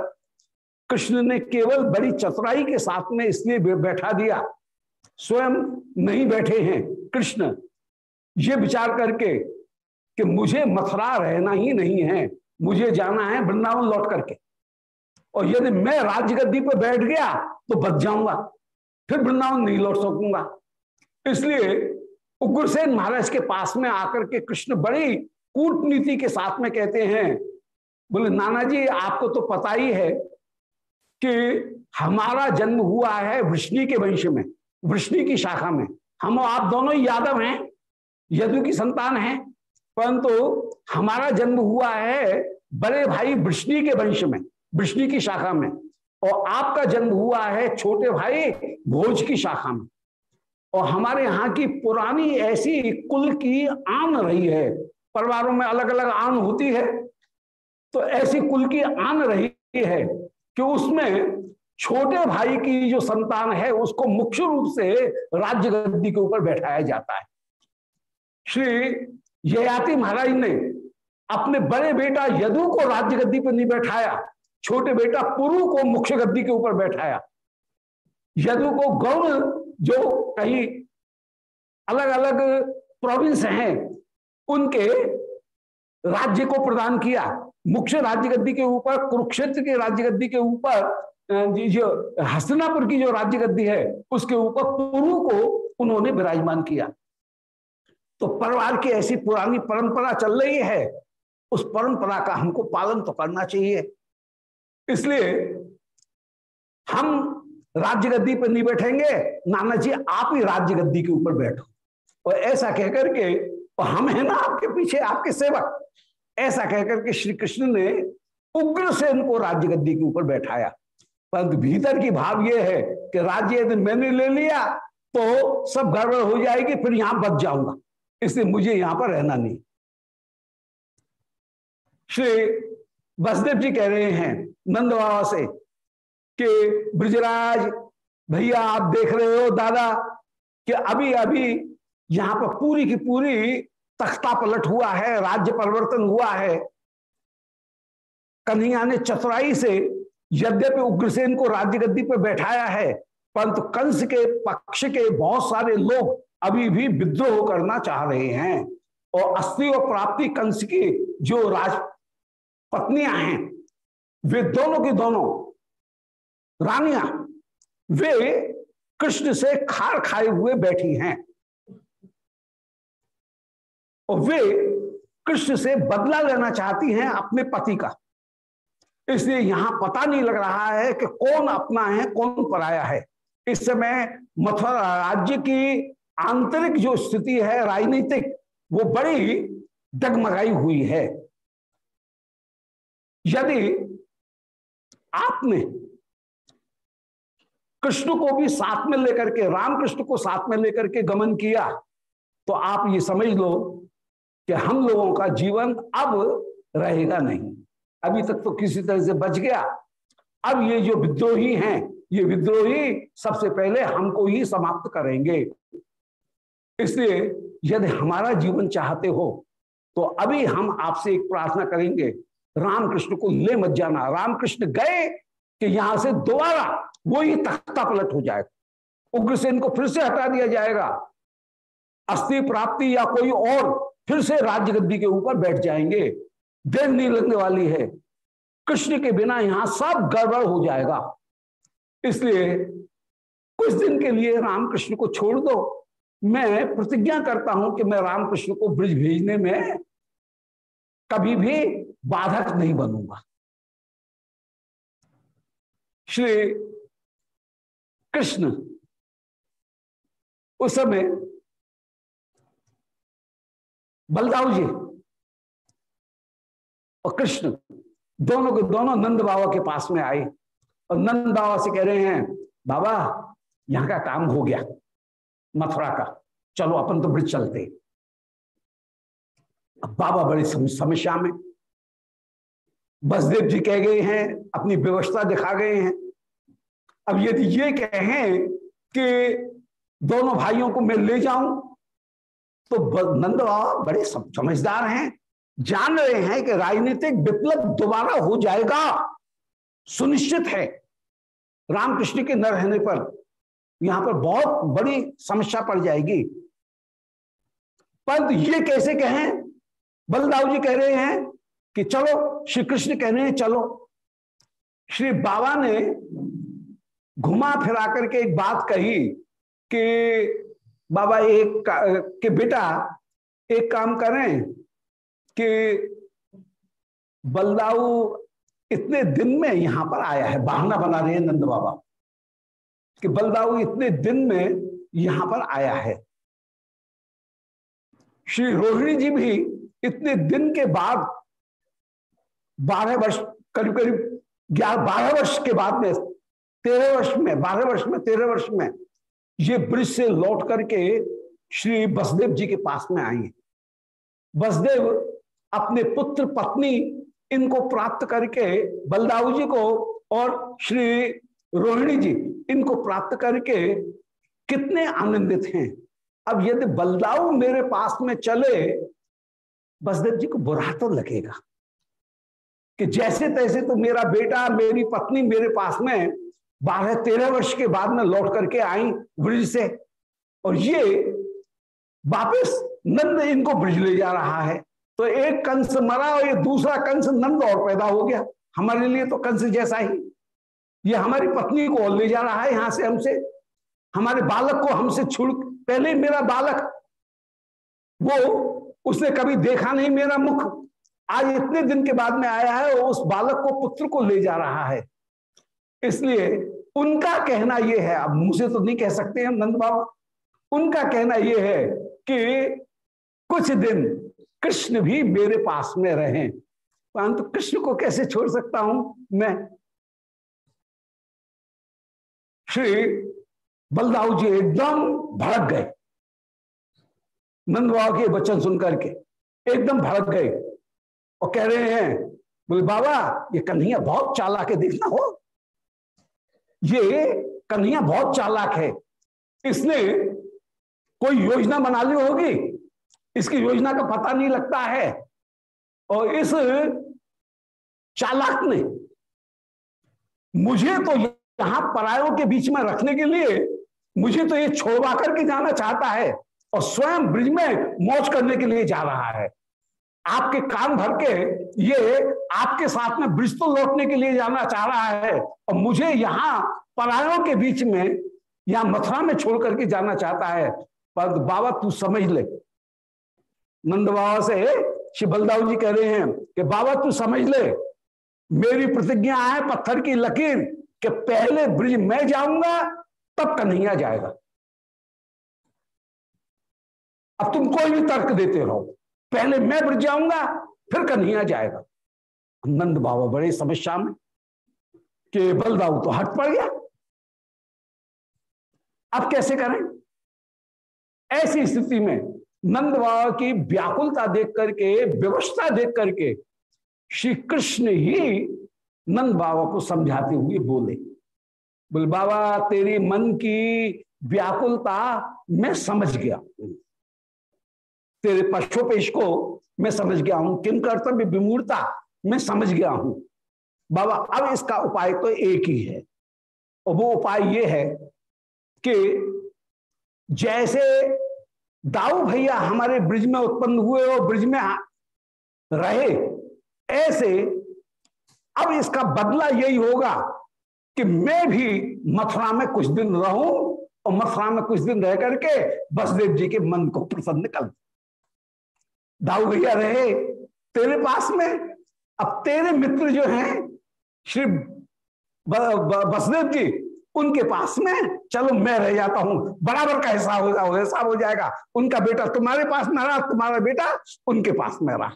[SPEAKER 1] कृष्ण ने केवल बड़ी चतुराई के साथ में इसलिए बैठा दिया। स्वयं नहीं बैठे हैं। कृष्ण, ये विचार करके कि मुझे मथुरा रहना ही नहीं है, मुझे जाना है वृंदावन लौट करके। और यदि मैं राज्य गद्दी पर बैठ गया तो बच जाऊँगा। फिर वृंदावन नहीं लौट सकूँगा। इसलिए उग्रसेन महाराज के पास में आकर के कृष्ण बड़ी कूटनीति के साथ में कहते हैं, बोले नाना जी आपको तो पता ही है कि हमारा जन्म हुआ है वृष्णि के वंश में, वृष्णि की शाखा में। हम आप दोनों ही यादव हैं, यदु की संतान हैं, परंतु हमारा जन्म हुआ है बड़े भाई वृष्णि के वंश में। वृष्णि की शाखा में। और आपका जन्म हुआ है छोटे भाई भोज की शाखा में। और हमारे यहाँ की पुरानी ऐसी कुल की आन रही है। परिवारों में अलग अलग आन होती है। तो ऐसी कुल की आन रही है कि उसमें छोटे भाई की जो संतान है, उसको मुख्य रूप से राज्य गद्दी के ऊपर बैठाया जाता है। श्री ययाति महाराज ने अपने बड़े बेटा यदु को राज्य गद्दी पर नहीं बैठाया। छोटे बेटा पुरु को मुख्य गद्दी के ऊपर बैठाया। यदु को गौर जो कहीं अलग अलग प्रोविंस हैं, उनके राज्य को प्रदान किया। मुख्य राज्य गद्दी के ऊपर, कुरुक्षेत्र के राज्य गद्दी के ऊपर जो हस्तनापुर की जो राज्य गद्दी है, उसके ऊपर पुरु को उन्होंने विराजमान किया। तो परिवार की ऐसी पुरानी परंपरा चल रही है। उस परंपरा का हमको पालन तो करना चाहिए। इसलिए हम राज्य गद्दी पर नहीं बैठेंगे। नाना जी, आप ही राज्य गद्दी के ऊपर बैठो। और ऐसा कहकर के हम है ना आपके पीछे, आपके सेवक। ऐसा कहकर के श्री कृष्ण ने उग्र से इनको राज्य गद्दी के ऊपर बैठाया। परंतु भीतर की भाव यह है कि राज्य यदि मैंने ले लिया तो सब गड़बड़ हो जाएगी, फिर यहाँ बच जाऊँगा। इसलिए मुझे यहाँ पर रहना नहीं। श्री बसदेव जी कह रहे हैं नंद बाबा से कि ब्रजराज भैया आप देख रहे हो दादा कि अभी अभी यहाँ पर पूरी की पूरी तख्ता पलट हुआ है, राज्य परिवर्तन हुआ है। कन्हैया ने चतुराई से यद्यपि उग्रसेन को राज्य गद्दी पर बैठाया है, परंतु कंस के पक्ष के बहुत सारे लोग अभी भी विद्रोह करना चाह रहे हैं। और अस्थि और प्राप्ति कंस की जो राज पत्नियाँ हैं वे दोनों की दोनों रानियाँ, वे कृष्ण से खार खाए हुए बैठी हैं। और वे कृष्ण से बदला लेना चाहती हैं अपने पति का। इसलिए यहाँ पता नहीं लग रहा है कि कौन अपना है, कौन पराया है। इस समय मथुरा राज्य की आंतरिक जो स्थिति है, राजनीतिक, वो बड़ी डगमगाई हुई है। यदि आपने कृष्ण को भी साथ में लेकर के, रामकृष्ण को साथ में लेकर के गमन किया। तो आप ये समझ लो कि हम लोगों का जीवन अब रहेगा नहीं। अभी तक तो किसी तरह से बच गया। अब ये जो विद्रोही हैं, ये विद्रोही सबसे पहले हमको ही समाप्त करेंगे। इसलिए यदि हमारा जीवन चाहते हो तो अभी हम आपसे एक प्रार्थना करेंगे। रामकृष्ण को ले मत जाना। रामकृष्ण गए कि यहाँ से दोबारा वो ही तख्ता पलट हो जाएगा उग्रसेन को फिर से हटा दिया जाएगा। अस्थि प्राप्ति या कोई और फिर से राज्य गद्दी के ऊपर बैठ जाएँगे। देर नहीं लगने वाली है। कृष्ण के बिना यहाँ सब गड़बड़ हो जाएगा। इसलिए कुछ दिन के लिए रामकृष्ण को छोड़ दो। मैं प्रतिज्ञा करता हूँ कि मैं रामकृष्ण को ब्रिज भेजने में कभी भी बाधक नहीं बनूँगा। श्री कृष्ण उस समय बलदाऊ जी और कृष्ण दोनों के दोनों नंद बाबा के पास में आए और नंद बाबा से कह रहे हैं, बाबा, यहाँ का काम हो गया। मथुरा का चलो, अपन तो ब्रिज चलते अब बाबा बड़ी समस्या में बसदेव जी कह गए हैं, अपनी व्यवस्था दिखा गए हैं। अब यदि ये कहें कि दोनों भाइयों को मैं ले जाऊँ तो नंद बाबा बड़े समझदार हैं, जान रहे हैं कि राजनीतिक विप्लव दोबारा हो जाएगा, सुनिश्चित है। रामकृष्ण के न रहने पर यहाँ पर बहुत बड़ी समस्या पड़ जाएगी। पर ये कैसे कहें? बलदाऊ जी कह रहे हैं कि चलो, श्री कृष्ण कह रहे हैं, चलो। श्री बाबा ने घुमा फिरा करके एक बात कही कि बाबा, एक कि बेटा, एक काम करें कि बलदाऊ इतने दिन में यहाँ पर आया है, बहाना बना रहे हैं नंद बाबा। कि बलदाऊ इतने दिन में यहाँ पर आया है। श्री रोहिणी जी भी इतने दिन के बाद बारह वर्ष, करीब करीब ग्यारह, बारह वर्ष के बाद में, तेरह वर्ष में, बारह वर्ष में, तेरह वर्ष में, ये ब्रिज से लौट करके श्री बसदेव जी के पास में आई बसदेव अपने पुत्र, पत्नी इनको प्राप्त करके बलदाऊ जी को और श्री रोहिणी जी इनको प्राप्त करके कितने आनंदित हैं। अब यदि बलदाऊ मेरे पास में चले, बसदेव जी को बुरा तो लगेगा। कि जैसे तैसे तो मेरा बेटा, मेरी पत्नी मेरे पास में बारह तेरह वर्ष के बाद में लौट करके आई ब्रिज से। और ये वापिस नंद इनको ब्रिज ले जा रहा है। तो एक कंस मरा और ये दूसरा कंस नंद और पैदा हो गया। हमारे लिए तो कंस जैसा ही। ये हमारी पत्नी को और ले जा रहा है यहाँ से हमसे। हमारे बालक को हमसे छुड़, पहले मेरा बालक, वो उसने कभी देखा नहीं मेरा मुख। आज इतने दिन के बाद में आया है और उस बालक को पुत्र को ले जा रहा है। इसलिए उनका कहना यह है, अब मुझे तो नहीं कह सकते हम नंद बाबा, उनका कहना यह है कि कुछ दिन कृष्ण भी मेरे पास में रहे। परंतु तो कृष्ण को कैसे छोड़ सकता हूँ? मैं श्री बलदाऊ जी एकदम भड़क गए। नंद बाबा के वचन सुनकर के एकदम भड़क गए। और कह रहे हैं, बोले, बाबा, ये कन्हैया बहुत चालाक है, देखना हो। ये कन्हैया बहुत चालाक है। इसने कोई योजना बना ली होगी? इसकी योजना का पता नहीं लगता है। और इस चालाक ने मुझे तो यहाँ परायों के बीच में रखने के लिए मुझे तो ये छोड़वा करके जाना चाहता है और स्वयं ब्रिज में मौज करने के लिए जा रहा है। आपके कान भर के ये आपके साथ में ब्रिज तो लौटने के लिए जाना चाह रहा है और मुझे यहाँ परायों के बीच में या मथुरा में छोड़ करके जाना चाहता है। पर बाबा, तू समझ ले। नंद बाबा से श्री बलदाव जी कह रहे हैं कि, बाबा, तू समझ ले, मेरी प्रतिज्ञा है पत्थर की लकीर कि पहले ब्रिज मैं जाऊँगा, तब कन्हैया जाएगा। अब तुम कोई भी तर्क देते रहो। पहले मैं ब्रिज जाऊँगा, फिर कन्हैया जाएगा। नंद बाबा बड़े समस्या में कि बलदाऊ तो हट पड़ गया। अब कैसे करें? ऐसी स्थिति में नंद बाबा की व्याकुलता देख करके, व्यवस्था देख करके श्री कृष्ण ही नंद बाबा को समझाते हुए बोले बोले, बाबा, तेरी मन की व्याकुलता मैं समझ गया तेरे पशुपेश को मैं समझ गया हूँ। किन कर्तव्य विमूर्ता मैं समझ गया हूँ। बाबा, अब इसका उपाय तो एक ही है। और वो उपाय ये है कि जैसे दाऊ भैया हमारे ब्रिज में उत्पन्न हुए और ब्रिज में रहे, ऐसे अब इसका बदला यही होगा कि मैं भी मथुरा में कुछ दिन रहूँ और मथुरा में कुछ दिन रह करके बसदेव जी के मन को प्रसन्न कर दाऊ भैया रहे तेरे पास में अब तेरे मित्र जो हैं, श्री बसदेव जी, उनके पास में, चलो मैं रह जाता हूँ। बराबर का हिसाब हो जाओ हिसाब हो जाएगा। उनका बेटा तुम्हारे पास में रहा, तुम्हारा बेटा उनके पास में रहा।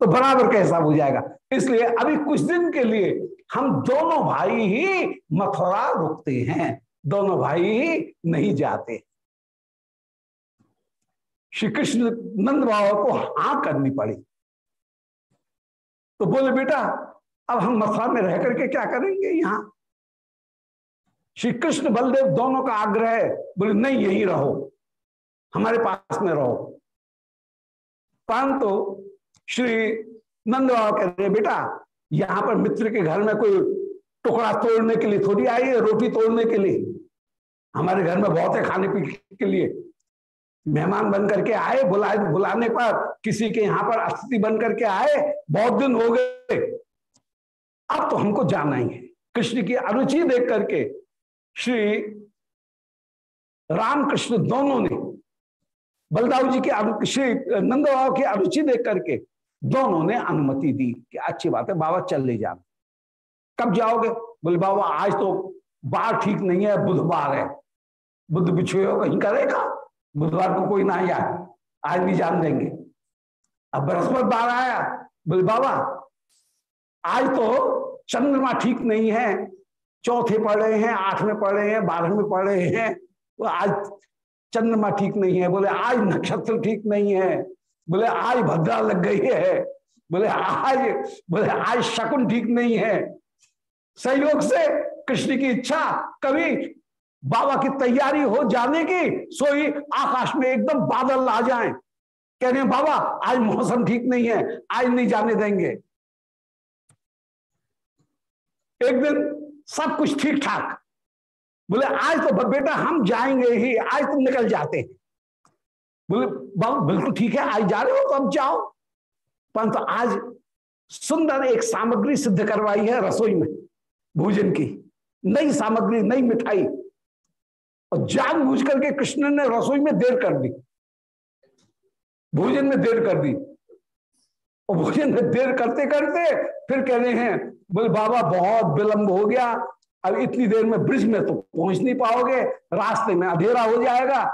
[SPEAKER 1] तो बराबर का हिसाब हो जाएगा। इसलिए अभी कुछ दिन के लिए हम दोनों भाई ही मथुरा रुकते हैं। दोनों भाई ही नहीं जाते। श्री कृष्ण नंद बाबा को हा करनी पड़ी। तो बोले, बेटा, अब हम मथुरा में रह करके क्या करेंगे यहाँ? श्री कृष्ण बलदेव दोनों का आग्रह है बोले, नहीं, यही रहो, हमारे पास में रहो। परंतु श्री नंद बाबा कह रहे, बेटा, यहाँ पर मित्र के घर में कोई टुकड़ा तोड़ने के लिए थोड़ी आई है, रोटी तोड़ने के लिए? हमारे घर में बहुत है खाने पीने के लिए। मेहमान बन करके आए बुलाए बुलाने पर किसी के यहाँ पर अतिथि बन करके आए, बहुत दिन हो गए। अब तो हमको जाना ही है। कृष्ण की अरुचि देख करके श्री रामकृष्ण दोनों ने, बलदाऊ जी की श्री नंद की अरुचि देख करके दोनों ने अनुमति दी कि अच्छी बात है, बाबा चल ले जाना। कब जाओगे? बोले, बाबा, आज तो बार ठीक नहीं है, बुधवार है। बुद्ध बिछुए कहीं करेगा? बुधवार को कोई ना आया। आज भी जान देंगे। अब बृहस्पति बार आया, बोले, बाबा, आज तो चंद्रमा ठीक नहीं है। चौथे पढ़ रहे हैं आठ में पढ़ रहे हैं बारह में पढ़ रहे हैं। तो आज चंद्रमा ठीक नहीं है। बोले, आज नक्षत्र ठीक नहीं है। बोले, आज भद्रा लग गई है। बोले, आज बोले, आज शकुन ठीक नहीं है। सहयोग से कृष्ण की इच्छा कभी बाबा की तैयारी हो जाने की सोई आकाश में एकदम बादल आ जाएँ। कह रहे बाबा, आज मौसम ठीक नहीं है, आज नहीं जाने देंगे। एक दिन सब कुछ ठीक ठाक बोले, आज तो बेटा, हम जाएँगे ही, आज तुम निकल जाते हैं। बोले, बाबू, बिल्कुल ठीक है, आज जा रहे हो तो अब जाओ। परंतु आज सुंदर एक सामग्री सिद्ध करवाई है रसोई में, भोजन की। नई सामग्री, नई मिठाई। और जान बूझ करके कृष्ण ने रसोई में देर कर दी। भोजन में देर कर दी। और भोजन में देर करते करते फिर कह रहे हैं, बोले, बाबा, बहुत विलंब हो गया। अब इतनी देर में ब्रिज में तो पहुँच नहीं पाओगे। रास्ते में अंधेरा हो जाएगा।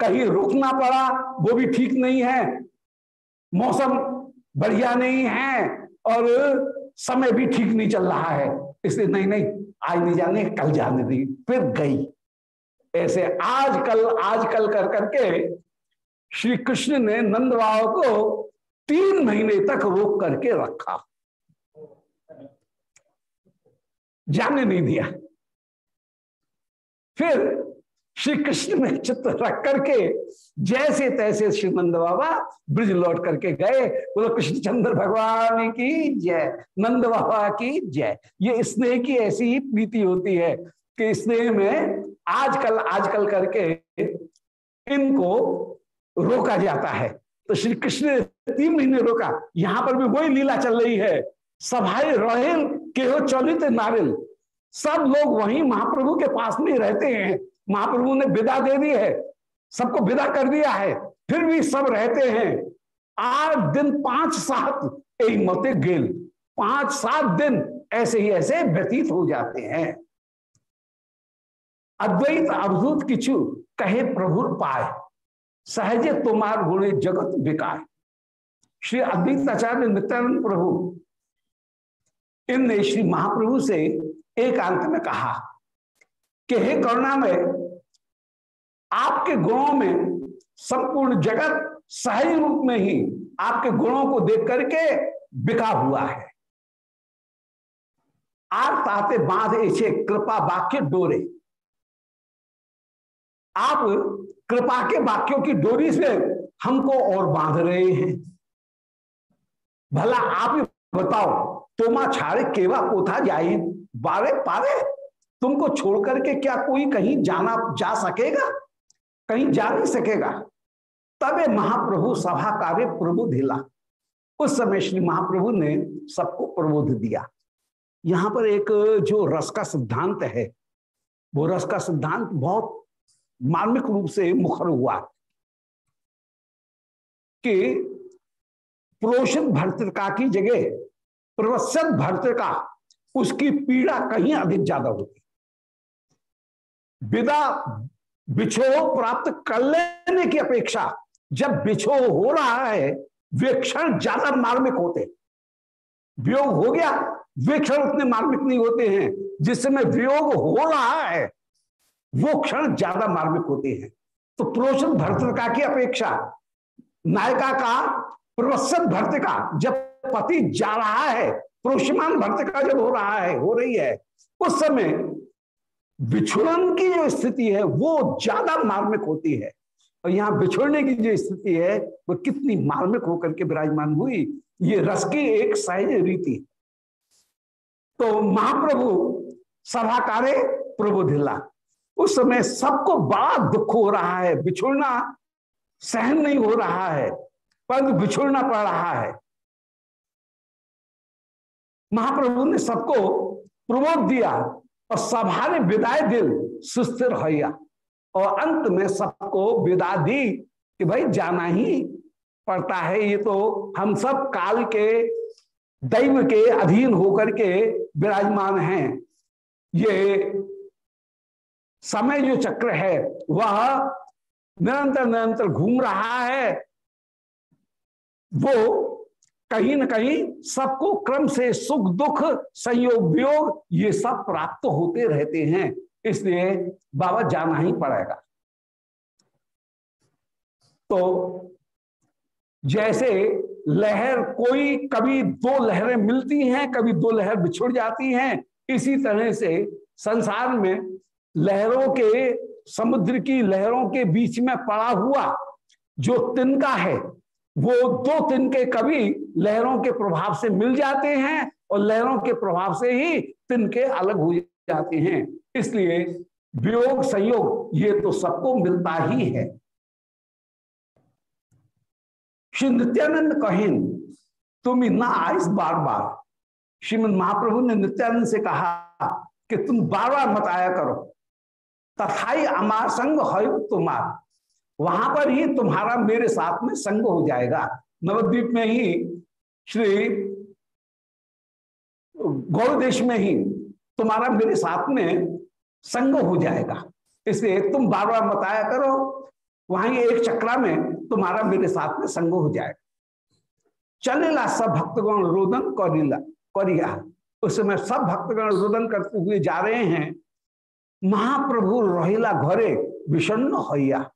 [SPEAKER 1] कहीं रुकना पड़ा, वो भी ठीक नहीं है। मौसम बढ़िया नहीं है और समय भी ठीक नहीं चल रहा है। इसलिए नहीं नहीं, आज नहीं जाने, कल जाने दी फिर गई। ऐसे आज कल आज कल कर करके श्री कृष्ण ने नंद बाबा को तीन महीने तक रोक करके रखा। जाने नहीं दिया। फिर श्री कृष्ण ने चित्र रख करके जैसे तैसे श्री नंद बाबा ब्रिज लौट करके गए। बोलो, कृष्णचंद्र भगवान की जय नंद बाबा की जय। ये स्नेह की ऐसी ही प्रीति होती है कि स्नेह में आजकल आजकल करके इनको रोका जाता है। तो श्री कृष्ण ने तीन महीने रोका। यहाँ पर भी वही लीला चल रही है। सभाई रहेल के हो चलित नारिल। सब लोग वहीं महाप्रभु के पास में रहते हैं। महाप्रभु ने विदा दे दी है। सबको विदा कर दिया है। फिर भी सब रहते हैं। आठ दिन, पाँच सात एक मते गेल। पाँच सात दिन ऐसे ही ऐसे व्यतीत हो जाते हैं। अद्वैत अवधूत किचु कहे प्रभुर पाए। सहजे तुम्हार गुणे जगत विकाय श्री अद्वैत आचार्य नित्यानंद प्रभु, इनने श्री महाप्रभु से एकांत में कहा कि हे करुणा में आपके गुणों में संपूर्ण जगत सही रूप में ही आपके गुणों को देख करके बिका हुआ है। आप ताते बाँध ऐसे कृपा वाक्य डोरे। आप कृपा के वाक्यों की डोरी से हमको और बाँध रहे हैं। भला आप ही बताओ, तोमा छाड़े केवा कोथा जाए? बारे पारे? तुमको छोड़ करके क्या कोई कहीं जाना, जा सकेगा? कहीं जा नहीं सकेगा। तबे महाप्रभु सभा कार्य प्रबोधिला उस समय श्री महाप्रभु ने सबको प्रबोध दिया। यहाँ पर एक जो रस का सिद्धांत है, वो रस का सिद्धांत बहुत मार्मिक रूप से मुखर हुआ कि प्रोषित भर्तृका की जगह प्रवत्सित भर्तृका, उसकी पीड़ा कहीं अधिक ज़्यादा होती। विदा बिछो प्राप्त कर लेने की अपेक्षा, जब बिछो हो रहा है, वे क्षण ज़्यादा मार्मिक होते। वियोग हो गया, वे क्षण उतने मार्मिक नहीं होते हैं जिस समय वियोग हो रहा है वो क्षण ज़्यादा मार्मिक होते हैं। तो प्रोषित भर्तृका की अपेक्षा, नायिका का, प्रवत्सत भर्तिका, जब पति जा रहा है, प्रोषमान भर्तिका जब हो रहा है, हो रही है, उस समय बिछुड़न की जो स्थिति है, वो ज़्यादा मार्मिक होती है। और यहाँ बिछोड़ने की जो स्थिति है, वो कितनी मार्मिक होकर के विराजमान हुई, ये रस की एक सहज रीति तो महाप्रभु सभा कार्य प्रभु धिल्ला उस समय सबको बड़ा दुख हो रहा है, बिछुड़ना सहन नहीं हो रहा है परंतु बिछुड़ना पड़ रहा है। महाप्रभु ने सबको प्रबोध दिया और सभा ने विदाई दिल सुस्थिर हैया और अंत में सबको विदा दी कि भाई जाना ही पड़ता है, ये तो हम सब काल के दैव के अधीन होकर के विराजमान हैं। ये समय जो चक्र है, वह निरंतर निरंतर घूम रहा है। वो कहीं ना कहीं सबको क्रम से सुख, दुख, संयोग, वियोग, ये सब प्राप्त होते रहते हैं। इसलिए बाबा जाना ही पड़ेगा। तो जैसे लहर कोई, कभी दो लहरें मिलती हैं, कभी दो लहर बिछुड़ जाती हैं, इसी तरह से संसार में लहरों के, समुद्र की लहरों के बीच में पड़ा हुआ जो तिनका है, वो दो तिनके कभी लहरों के प्रभाव से मिल जाते हैं और लहरों के प्रभाव से ही तिनके अलग हो जाते हैं। इसलिए वियोग, संयोग, ये तो सबको मिलता ही है। श्री नित्यानंद कहें तुम इतना आइस बार बार श्रीमद महाप्रभु ने नित्यानंद से कहा कि, तुम बार बार मत आया करो। तथाई अमार संग है तुम्हार। वहाँ पर ही तुम्हारा मेरे साथ में संग हो जाएगा। नवद्वीप में ही, श्री गौर देश में ही तुम्हारा मेरे साथ में संग हो जाएगा। इसलिए तुम बार बार बताया करो, वहाँ एक चक्रा में तुम्हारा मेरे साथ में संग हो जाएगा। चलेला सब भक्तगण रोदन करिया। उस समय सब भक्तगण रोदन करते हुए जा रहे हैं। महाप्रभु रहिला घरे विषण्ण होया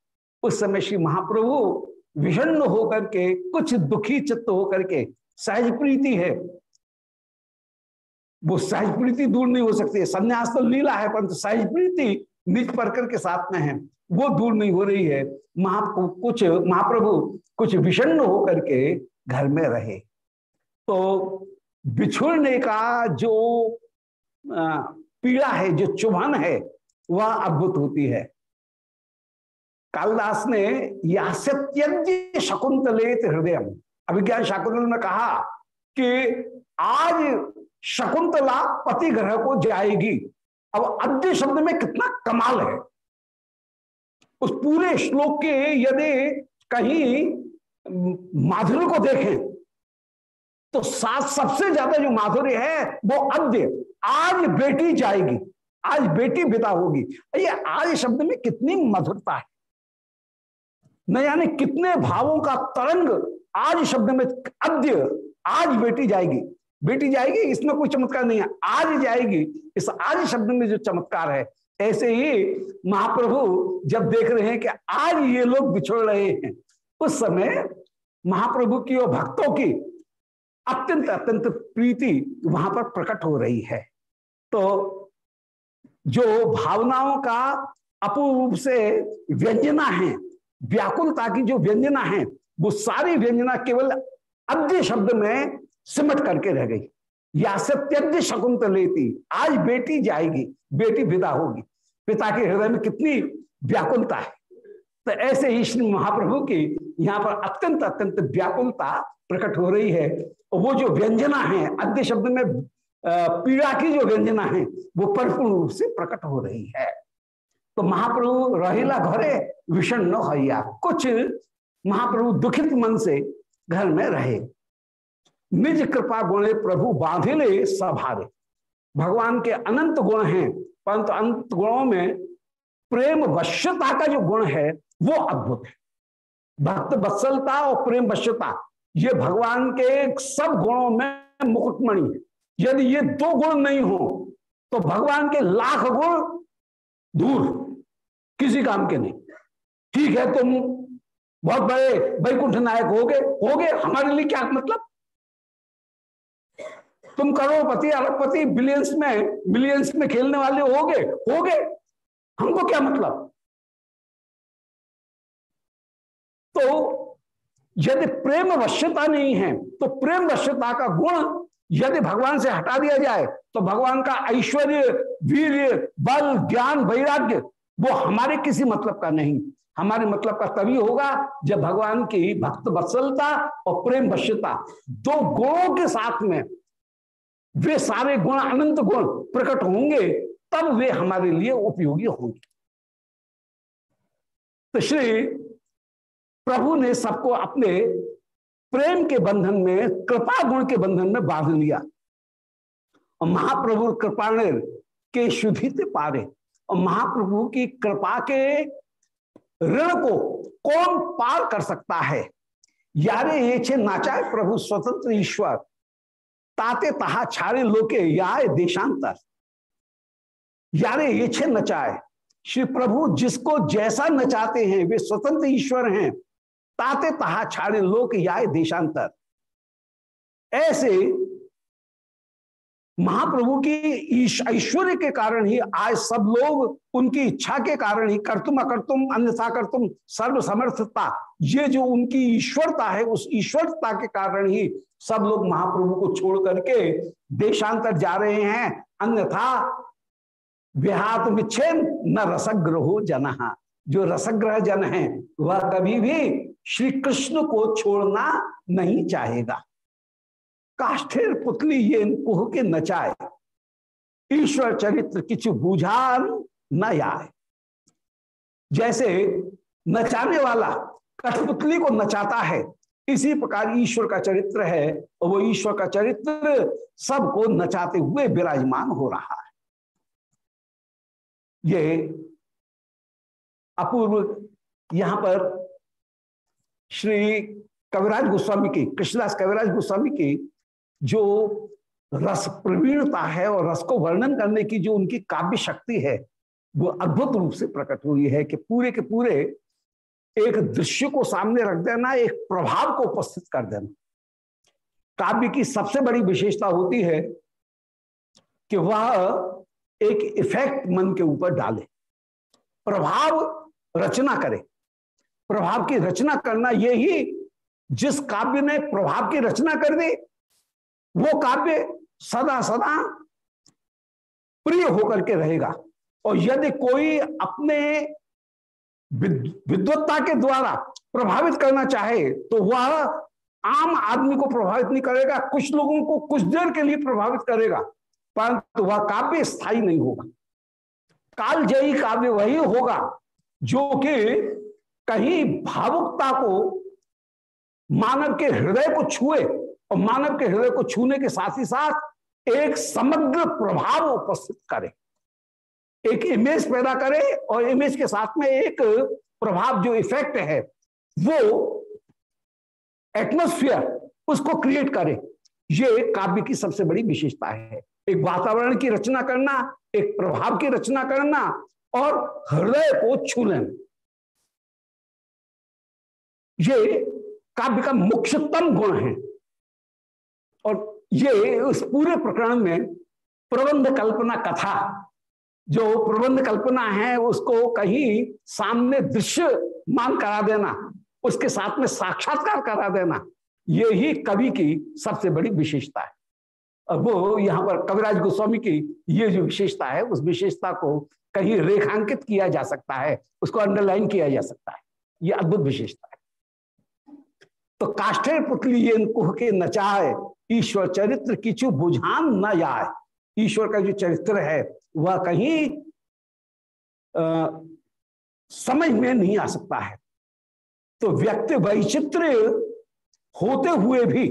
[SPEAKER 1] उस समय श्री महाप्रभु विषण होकर के, कुछ दुखी चित्त होकर के, सहज प्रीति है। वो सहज प्रीति दूर नहीं हो सकती है। संन्यास तो लीला है, परंतु सहज प्रीति निज परकर के साथ में है। वो दूर नहीं हो रही है। महा कुछ, महाप्रभु कुछ विषण होकर के घर में रहे। तो बिछुड़ने का जो पीड़ा है, जो चुभन है वह अद्भुत होती है। कालिदास ने यास्यत्यज्य शकुंतलेत हृदय अभिज्ञान शाकुंतल ने कहा कि आज शकुंतला पति ग्रह को जाएगी। अब अद्य शब्द में कितना कमाल है। उस पूरे श्लोक के यदि कहीं माधुर्य को देखें तो साथ सबसे ज़्यादा जो माधुर्य है, वो अद्य, आज बेटी जाएगी। आज बेटी बिता होगी। ये आज शब्द में कितनी मधुरता है। न जाने कितने भावों का तरंग आज शब्द में अद्य आज बेटी जाएगी। बेटी जाएगी, इसमें कोई चमत्कार नहीं है। आज जाएगी, इस आज शब्द में जो चमत्कार है, ऐसे ही महाप्रभु जब देख रहे हैं कि आज ये लोग बिछोड़ रहे हैं, उस समय महाप्रभु की और भक्तों की अत्यंत अत्यंत प्रीति वहाँ पर प्रकट हो रही है। तो जो भावनाओं का अपूर्व से व्यंजना है, व्याकुलता की जो व्यंजना है, वो सारी व्यंजना केवल अद्य शब्द में सिमट करके रह गई। या सत्यद्य शकुंत लेती, आज बेटी जाएगी, बेटी विदा होगी। पिता के हृदय में कितनी व्याकुलता है। तो ऐसे ही श्री महाप्रभु की यहाँ पर अत्यंत अत्यंत व्याकुलता प्रकट हो रही है। वो जो व्यंजना है अद्य शब्द में पीड़ा की जो व्यंजना है, वो परिपूर्ण रूप से प्रकट हो रही है। तो महाप्रभु रहेला घरे, विषण हैया कुछ महाप्रभु दुखित मन से घर में रहे। निज कृपा गुणे प्रभु बांधिले सभारे। भगवान के अनंत गुण हैं, परंतु अनंत गुणों में प्रेम वश्यता का जो गुण है, वो अद्भुत है। भक्त वत्सलता और प्रेम वश्यता, ये भगवान के सब गुणों में मुकुटमणि है। यदि ये दो गुण नहीं हो तो भगवान के लाख गुण दूर, किसी काम के नहीं। ठीक है, तुम बहुत बड़े वैकुंठ नायक हो गए हो गए, हमारे लिए क्या मतलब? तुम करोड़पति, अरबपति बिलियंस में मिलियंस में खेलने वाले हो गए हो गए। हमको क्या मतलब? तो यदि प्रेम वश्यता नहीं है तो प्रेम वश्यता का गुण यदि भगवान से हटा दिया जाए तो भगवान का ऐश्वर्य वीर बल, ज्ञान, वैराग्य, वो हमारे किसी मतलब का नहीं। हमारे मतलब का तभी होगा जब भगवान की भक्त वत्सलता और प्रेम वश्यता, दो गुणों के साथ में वे सारे गुण, अनंत गुण प्रकट होंगे, तब वे हमारे लिए उपयोगी होंगे। तो श्री प्रभु ने सबको अपने प्रेम के बंधन में, कृपा गुण के बंधन में बाँध लिया। और महाप्रभु कृपा के शुद्धित पारे। और महाप्रभु की कृपा के ऋण को कौन पार कर सकता है? यारे ये छे नाचाए प्रभु स्वतंत्र ईश्वर। ताते तहा छारे लोके या देशांतर। यारे ये छे नचाए। श्री प्रभु जिसको जैसा नचाते हैं, वे स्वतंत्र ईश्वर हैं। ताते तहा छाड़े लोक या देशांतर। ऐसे महाप्रभु की ऐश्वर्य के कारण ही आज सब लोग उनकी इच्छा के कारण ही करतुम अकर्तुम अन्यथा करतुम सर्व समर्थता ये जो उनकी ईश्वरता है, उस ईश्वरता के कारण ही सब लोग महाप्रभु को छोड़ करके देशांतर जा रहे हैं। अन्यथा विहात विच्छेद न रसग्रहो जनहा जो रसग्रह जन है, वह कभी भी श्री कृष्ण को छोड़ना नहीं चाहेगा। काष्ठेर पुतली ये कुह के नचाए ईश्वर चरित्र किचु बुझान न आए। जैसे नचाने वाला कठपुतली को नचाता है, इसी प्रकार ईश्वर का चरित्र है, और वो ईश्वर का चरित्र सबको नचाते हुए विराजमान हो रहा है। ये अपूर्व यहाँ पर श्री कविराज गोस्वामी की, कृष्णदास कविराज गोस्वामी की जो रस प्रवीणता है और रस को वर्णन करने की जो उनकी काव्य शक्ति है, वो अद्भुत रूप से प्रकट हुई है कि पूरे के पूरे एक दृश्य को सामने रख देना, एक प्रभाव को उपस्थित कर देना। काव्य की सबसे बड़ी विशेषता होती है कि वह एक इफ़ेक्ट मन के ऊपर डाले, प्रभाव रचना करे। प्रभाव की रचना करना यही जिस काव्य ने प्रभाव की रचना कर दी, वो काव्य सदा सदा प्रिय होकर के रहेगा। और यदि कोई अपने विद्वत्ता के द्वारा प्रभावित करना चाहे तो वह आम आदमी को प्रभावित नहीं करेगा, कुछ लोगों को कुछ देर के लिए प्रभावित करेगा, परंतु वह काव्य स्थायी नहीं होगा। कालजयी काव्य वही होगा, जो कि कहीं भावुकता को मानव के हृदय को छुए और मानव के हृदय को छूने के साथ ही साथ एक समग्र प्रभाव उपस्थित करे। एक इमेज पैदा करे और इमेज के साथ में एक प्रभाव जो इफ़ेक्ट है, वो एटमोस्फियर उसको क्रिएट करे। ये काव्य की सबसे बड़ी विशेषता है। एक वातावरण की रचना करना, एक प्रभाव की रचना करना और हृदय को छू लेना। ये काव्य का मुख्यतम गुण है। और ये उस पूरे प्रकरण में प्रबंध कल्पना कथा, जो प्रबंध कल्पना है, उसको कहीं सामने दृश्य मान करा देना, उसके साथ में साक्षात्कार करा देना, ये ही कवि की सबसे बड़ी विशेषता है। और वो यहाँ पर कविराज गोस्वामी की ये जो विशेषता है, उस विशेषता को कहीं रेखांकित किया जा सकता है, उसको अंडरलाइन किया जा सकता है। ये अद्भुत विशेषता है। तो काष्ठे पुतली कुह के नचाए ईश्वर चरित्र किचु बुझान न जाए। ईश्वर का जो चरित्र है वह कहीं आ, समझ में नहीं आ सकता है। तो व्यक्ति वैचित्र होते हुए भी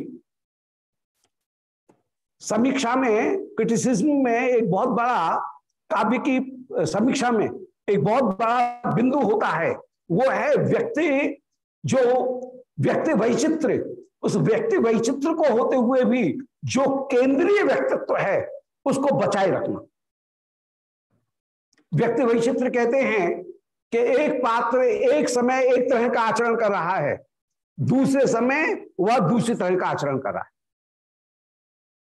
[SPEAKER 1] समीक्षा में क्रिटिसिज्म में एक बहुत बड़ा काव्य की समीक्षा में एक बहुत बड़ा बिंदु होता है। वो है व्यक्ति जो व्यक्ति वैचित्र, उस व्यक्ति वैचित्र को होते हुए भी जो केंद्रीय व्यक्तित्व है, उसको बचाए रखना। व्यक्ति वैचित्र कहते हैं कि एक पात्र एक समय एक तरह का आचरण कर रहा है, दूसरे समय वह दूसरी तरह का आचरण कर रहा है।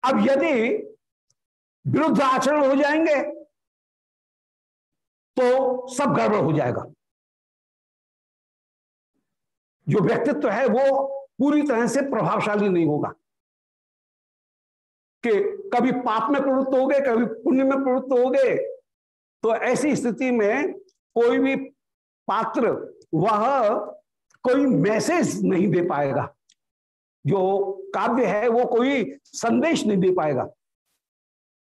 [SPEAKER 1] अब यदि विरुद्ध आचरण हो जाएँगे तो सब गड़बड़ हो जाएगा। जो व्यक्तित्व है वो पूरी तरह से प्रभावशाली नहीं होगा। कि कभी पाप में प्रवृत्त हो गए कभी पुण्य में प्रवृत्त हो गए तो ऐसी स्थिति में कोई भी पात्र वह कोई मैसेज नहीं दे पाएगा। जो काव्य है वो कोई संदेश नहीं दे पाएगा।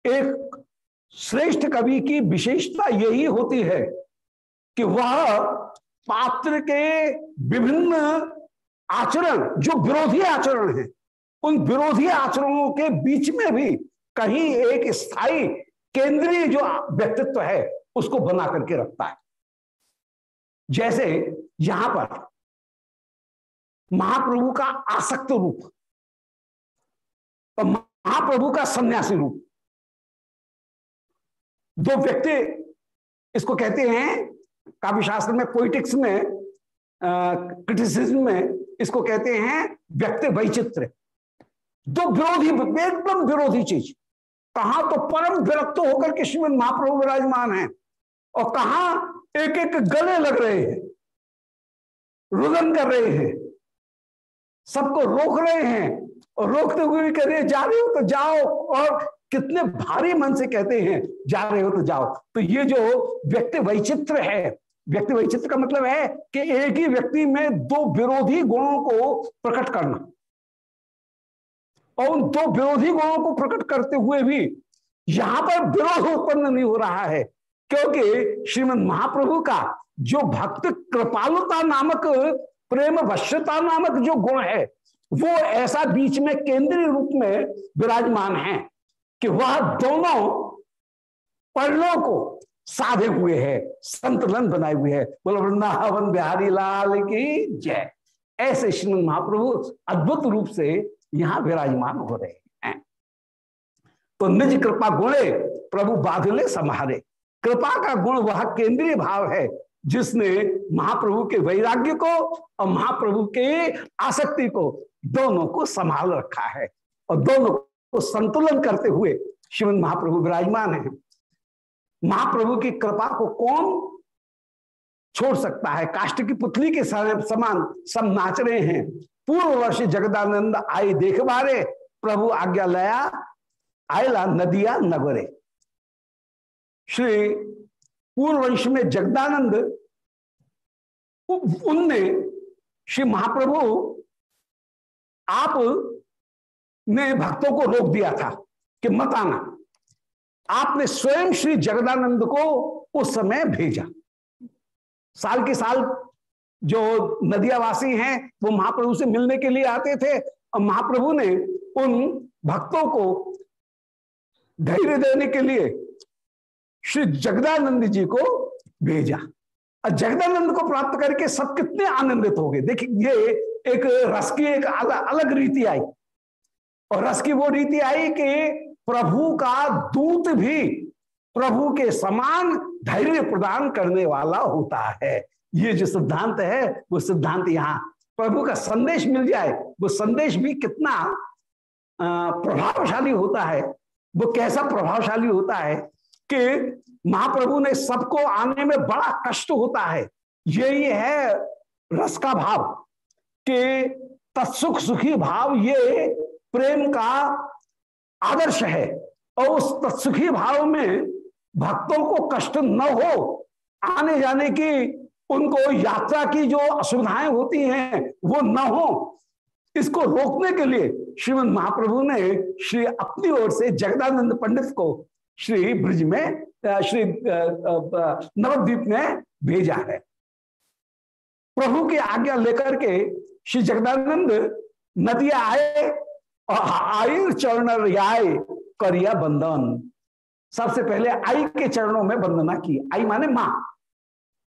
[SPEAKER 1] एक श्रेष्ठ कवि की विशेषता यही होती है कि वह पात्र के विभिन्न आचरण, जो विरोधी आचरण है, उन विरोधी आचरणों के बीच में भी कहीं एक स्थायी केंद्रीय जो व्यक्तित्व है, उसको बना करके रखता है। जैसे यहाँ पर महाप्रभु का आसक्त रूप, और महाप्रभु का सन्यासी रूप। दो व्यक्ति इसको कहते हैं काव्य शास्त्र में पोइटिक्स में क्रिटिसिज्म में इसको कहते हैं व्यक्ति वैचित्र। दो विरोधी, एकदम विरोधी चीज़। कहा तो परम विरक्त होकर के श्रीमद महाप्रभु विराजमान है और कहा एक एक गले लग रहे हैं, रुदन कर रहे हैं, सबको रोक रहे हैं और रोकते हुए भी कह रहे जा रहे हो तो जाओ और कितने भारी मन से कहते हैं, जा रहे हो तो जाओ। तो ये जो व्यक्ति वैचित्र है, व्यक्ति वैचित्र का मतलब है कि एक ही व्यक्ति में दो विरोधी गुणों को प्रकट करना। और उन दो विरोधी गुणों को प्रकट करते हुए भी यहाँ पर विरोध उत्पन्न नहीं हो रहा है, क्योंकि श्रीमद महाप्रभु का जो भक्त कृपालुता नामक प्रेम वश्यता नामक जो गुण है, वो ऐसा बीच में केंद्रीय रूप में विराजमान है। कि वह दोनों पर्णों को साधे हुए है संतुलन बनाए हुए है। बोलो, वृंदावन बिहारी लाल की जय। ऐसे श्री महाप्रभु अद्भुत रूप से यहाँ विराजमान हो रहे हैं। तो निज कृपा गुणे प्रभु बादले समारे कृपा का गुण वह केंद्रीय भाव है, जिसने महाप्रभु के वैराग्य को और महाप्रभु के आसक्ति को दोनों को संभाल रखा है। और दोनों को संतुलन करते हुए श्रीमद महाप्रभु विराजमान है। महाप्रभु की कृपा को कौन छोड़ सकता है? काष्ट की पुतली के समान सब नाच रहे हैं। पूर्व वर्ष जगदानंद आए देख बारे प्रभु आज्ञा लया, आयला नदिया नगरे। श्री पूर्व वंश में जगदानंद उनने श्री महाप्रभु आप ने भक्तों को रोक दिया था कि मत आना। आपने स्वयं श्री जगदानंद को उस समय भेजा। साल के साल जो नदियावासी हैं वो महाप्रभु से मिलने के लिए आते थे और महाप्रभु ने उन भक्तों को धैर्य देने के लिए श्री जगदानंद जी को भेजा। और जगदानंद को प्राप्त करके सब कितने आनंदित हो गए। देखिए ये एक रस की एक अलग, अलग रीति आई। और रस की वो रीति आई कि प्रभु का दूत भी प्रभु के समान धैर्य प्रदान करने वाला होता है। ये जो सिद्धांत है, वो सिद्धांत यहाँ प्रभु का संदेश मिल जाए, वो संदेश भी कितना प्रभावशाली होता है। वो कैसा प्रभावशाली होता है कि महाप्रभु ने सबको आने में बड़ा कष्ट होता है। यही है रस का भाव कि तत्सुख सुखी भाव ये प्रेम का आदर्श है और उस तत्सुखी भाव में भक्तों को कष्ट न हो, आने जाने की उनको यात्रा की जो असुविधाएँ होती हैं, वो न हो। इसको रोकने के लिए श्रीमद महाप्रभु ने श्री अपनी ओर से जगदानंद पंडित को श्री ब्रिज में श्री नवद्वीप में भेजा है। प्रभु की आज्ञा लेकर के श्री जगदानंद नदिया आए आयुर चरण करिया बंधन। सबसे पहले आई के चरणों में वंदना की। आई माने माँ।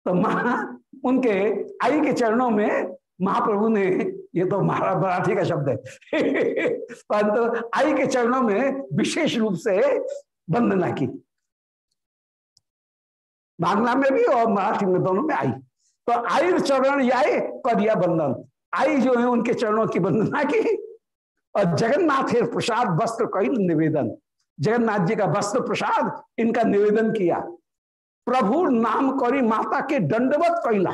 [SPEAKER 1] तो माँ, उनके आई के चरणों में महाप्रभु ने, ये तो मराठी का शब्द है। परंतु तो आई के चरणों में विशेष रूप से वंदना की। बांग्ला में भी और मराठी में दोनों में आई। तो आई चरण आए करिया बंधन। आई जो है, उनके चरणों की वंदना की। और जगन्नाथ प्रसाद वस्त्र कई निवेदन। जगन्नाथ जी का वस्त्र प्रसाद इनका निवेदन किया। प्रभु नाम करी माता के दंडवत कैला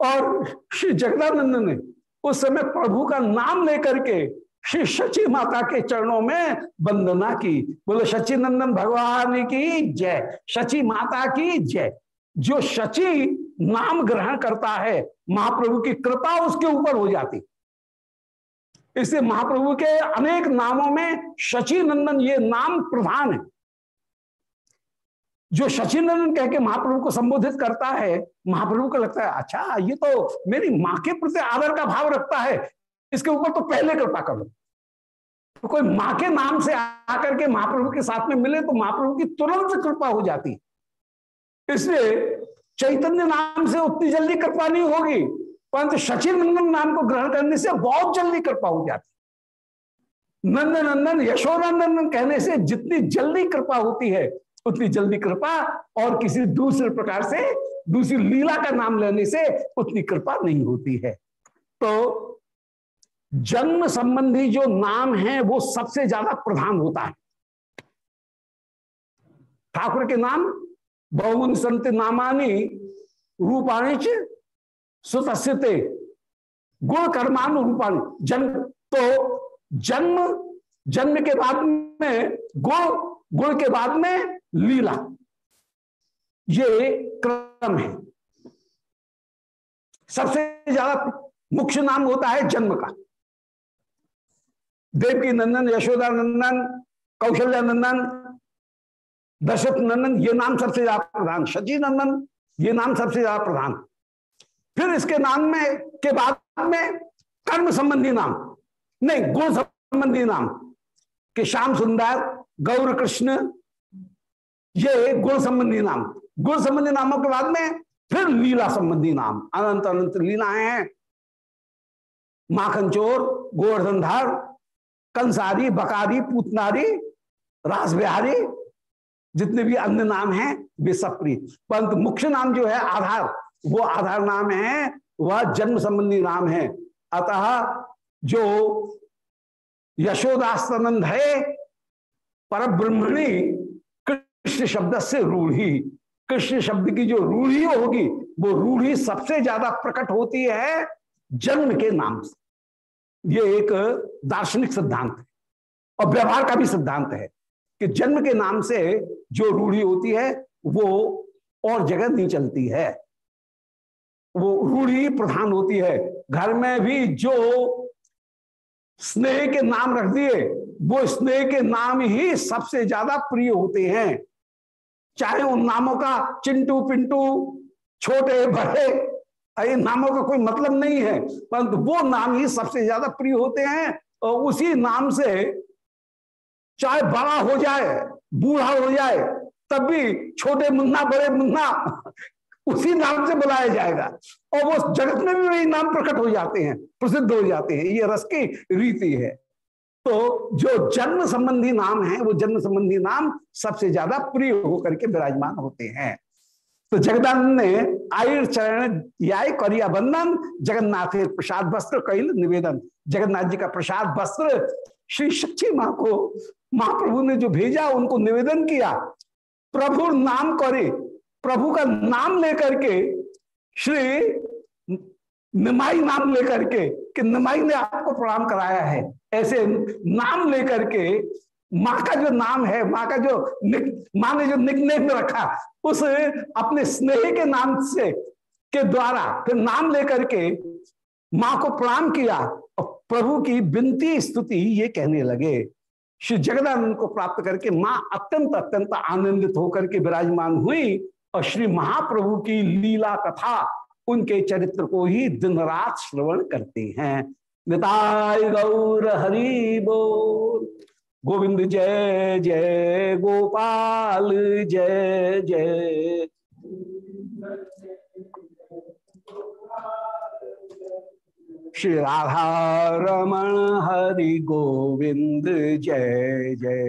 [SPEAKER 1] और श्री जगदानंद ने उस समय प्रभु का नाम लेकर के श्री शची माता के चरणों में वंदना की। बोले शची नंदन भगवान की जय। शची माता की जय। जो शची नाम ग्रहण करता है, महाप्रभु की कृपा उसके ऊपर हो जाती। इसलिए महाप्रभु के अनेक नामों में शची नंदन ये नाम प्रधान है। जो शचीनंदन कह के महाप्रभु को संबोधित करता है, महाप्रभु को लगता है अच्छा ये तो मेरी माँ के प्रति आदर का भाव रखता है, इसके ऊपर तो पहले कृपा कर। लो तो कोई माँ के नाम से आकर के महाप्रभु के साथ में मिले तो महाप्रभु की तुरंत कृपा हो जाती। इसलिए चैतन्य नाम से उतनी जल्दी कृपा नहीं होगी। परंतु शचीनंदन नाम को ग्रहण करने से बहुत जल्दी कृपा हो जाती नंदन नंदन यशोदानंदन कहने से जितनी जल्दी कृपा होती है, उतनी जल्दी कृपा और किसी दूसरे प्रकार से, दूसरी लीला का नाम लेने से उतनी कृपा नहीं होती है। तो जन्म संबंधी जो नाम है, वो सबसे ज़्यादा प्रधान होता है। ठाकुर के नाम बहुन संत नामानी रूपाणी सुतस्यते गुण कर्मान रूपाणी जन्म तो जन्म जन्म के बाद में गुण गुण के बाद में लीला। ये क्रम है। सबसे ज़्यादा मुख्य नाम होता है जन्म का। देवकी नंदन यशोदा नंदन कौशल्या नंदन दशरथ नंदन ये नाम सबसे ज़्यादा प्रधान। शची नंदन ये नाम सबसे ज़्यादा प्रधान। फिर इसके नाम में, के बाद में कर्म संबंधी नाम, नहीं, गुण संबंधी नाम, कि श्याम सुंदर, गौर कृष्ण, ये गुण संबंधी नाम। गुण संबंधी नामों के बाद में फिर लीला संबंधी नाम। अनंत अनंत लीलाएँ हैं। माखन चोर गोवर्धनधार, कंसारी, बकारी, पूतनारी रास बिहारी जितने भी अन्य नाम हैं, वे सब परंतु मुख्य नाम जो है, आधार। वो आधार नाम है, वह जन्म संबंधी नाम है। अतः जो यशोदास्तनंद है पर ब्रह्मणी कृष्ण शब्द से रूढ़ी। कृष्ण शब्द की जो रूढ़ी होगी, वो रूढ़ी सबसे ज़्यादा प्रकट होती है जन्म के नाम से। ये एक दार्शनिक सिद्धांत है, और व्यवहार का भी सिद्धांत है कि जन्म के नाम से जो रूढ़ी होती है, वो और जगह नहीं चलती है। वो रूढ़ी प्रधान होती है। घर में भी जो स्नेह के नाम रख दिए, वो स्नेह के नाम ही सबसे ज़्यादा प्रिय होते हैं। चाहे उन नामों का चिंटू पिंटू, छोटे, बड़े इन नामों का कोई मतलब नहीं है, परंतु वो नाम ही सबसे ज़्यादा प्रिय होते हैं और उसी नाम से चाहे बड़ा हो जाए, बूढ़ा हो जाए, तब भी छोटे मुन्ना, बड़े मुन्ना उसी नाम से बुलाया जाएगा। और वो जगत में भी वही नाम प्रकट हो जाते हैं, प्रसिद्ध हो जाते हैं। ये रस की रीति है। तो जो जन्म संबंधी नाम है, वो जन्म संबंधी नाम सबसे ज़्यादा प्रिय होकर के विराजमान होते हैं। तो जगदानंद ने आयुर चरण याय करिया बंधन जगन्नाथ प्रसाद वस्त्र कैल निवेदन। जगन्नाथ जी का प्रसाद वस्त्र श्री शक्ति माँ को, महाप्रभु ने जो भेजा, उनको निवेदन किया प्रभु नाम करे प्रभु का नाम लेकर के, श्री निमाई नाम लेकर के, कि निमाई ने आपको प्रणाम कराया है। ऐसे नाम लेकर के, माँ का जो नाम है, माँ का जो माँ ने जो निकनेम रखा, उस अपने स्नेह के नाम से, के द्वारा फिर नाम लेकर के माँ को प्रणाम किया और प्रभु की बिनती स्तुति ये कहने लगे। श्री जगदानंद को प्राप्त करके माँ अत्यंत अत्यंत आनंदित होकर के विराजमान हुई। और श्री महाप्रभु की लीला कथा उनके चरित्र को ही दिन रात श्रवण करते हैं। निताय गौर हरि बोल। गोविंद जय जय गोपाल, जय जय। श्री राधा रमण हरि गोविंद जय जय।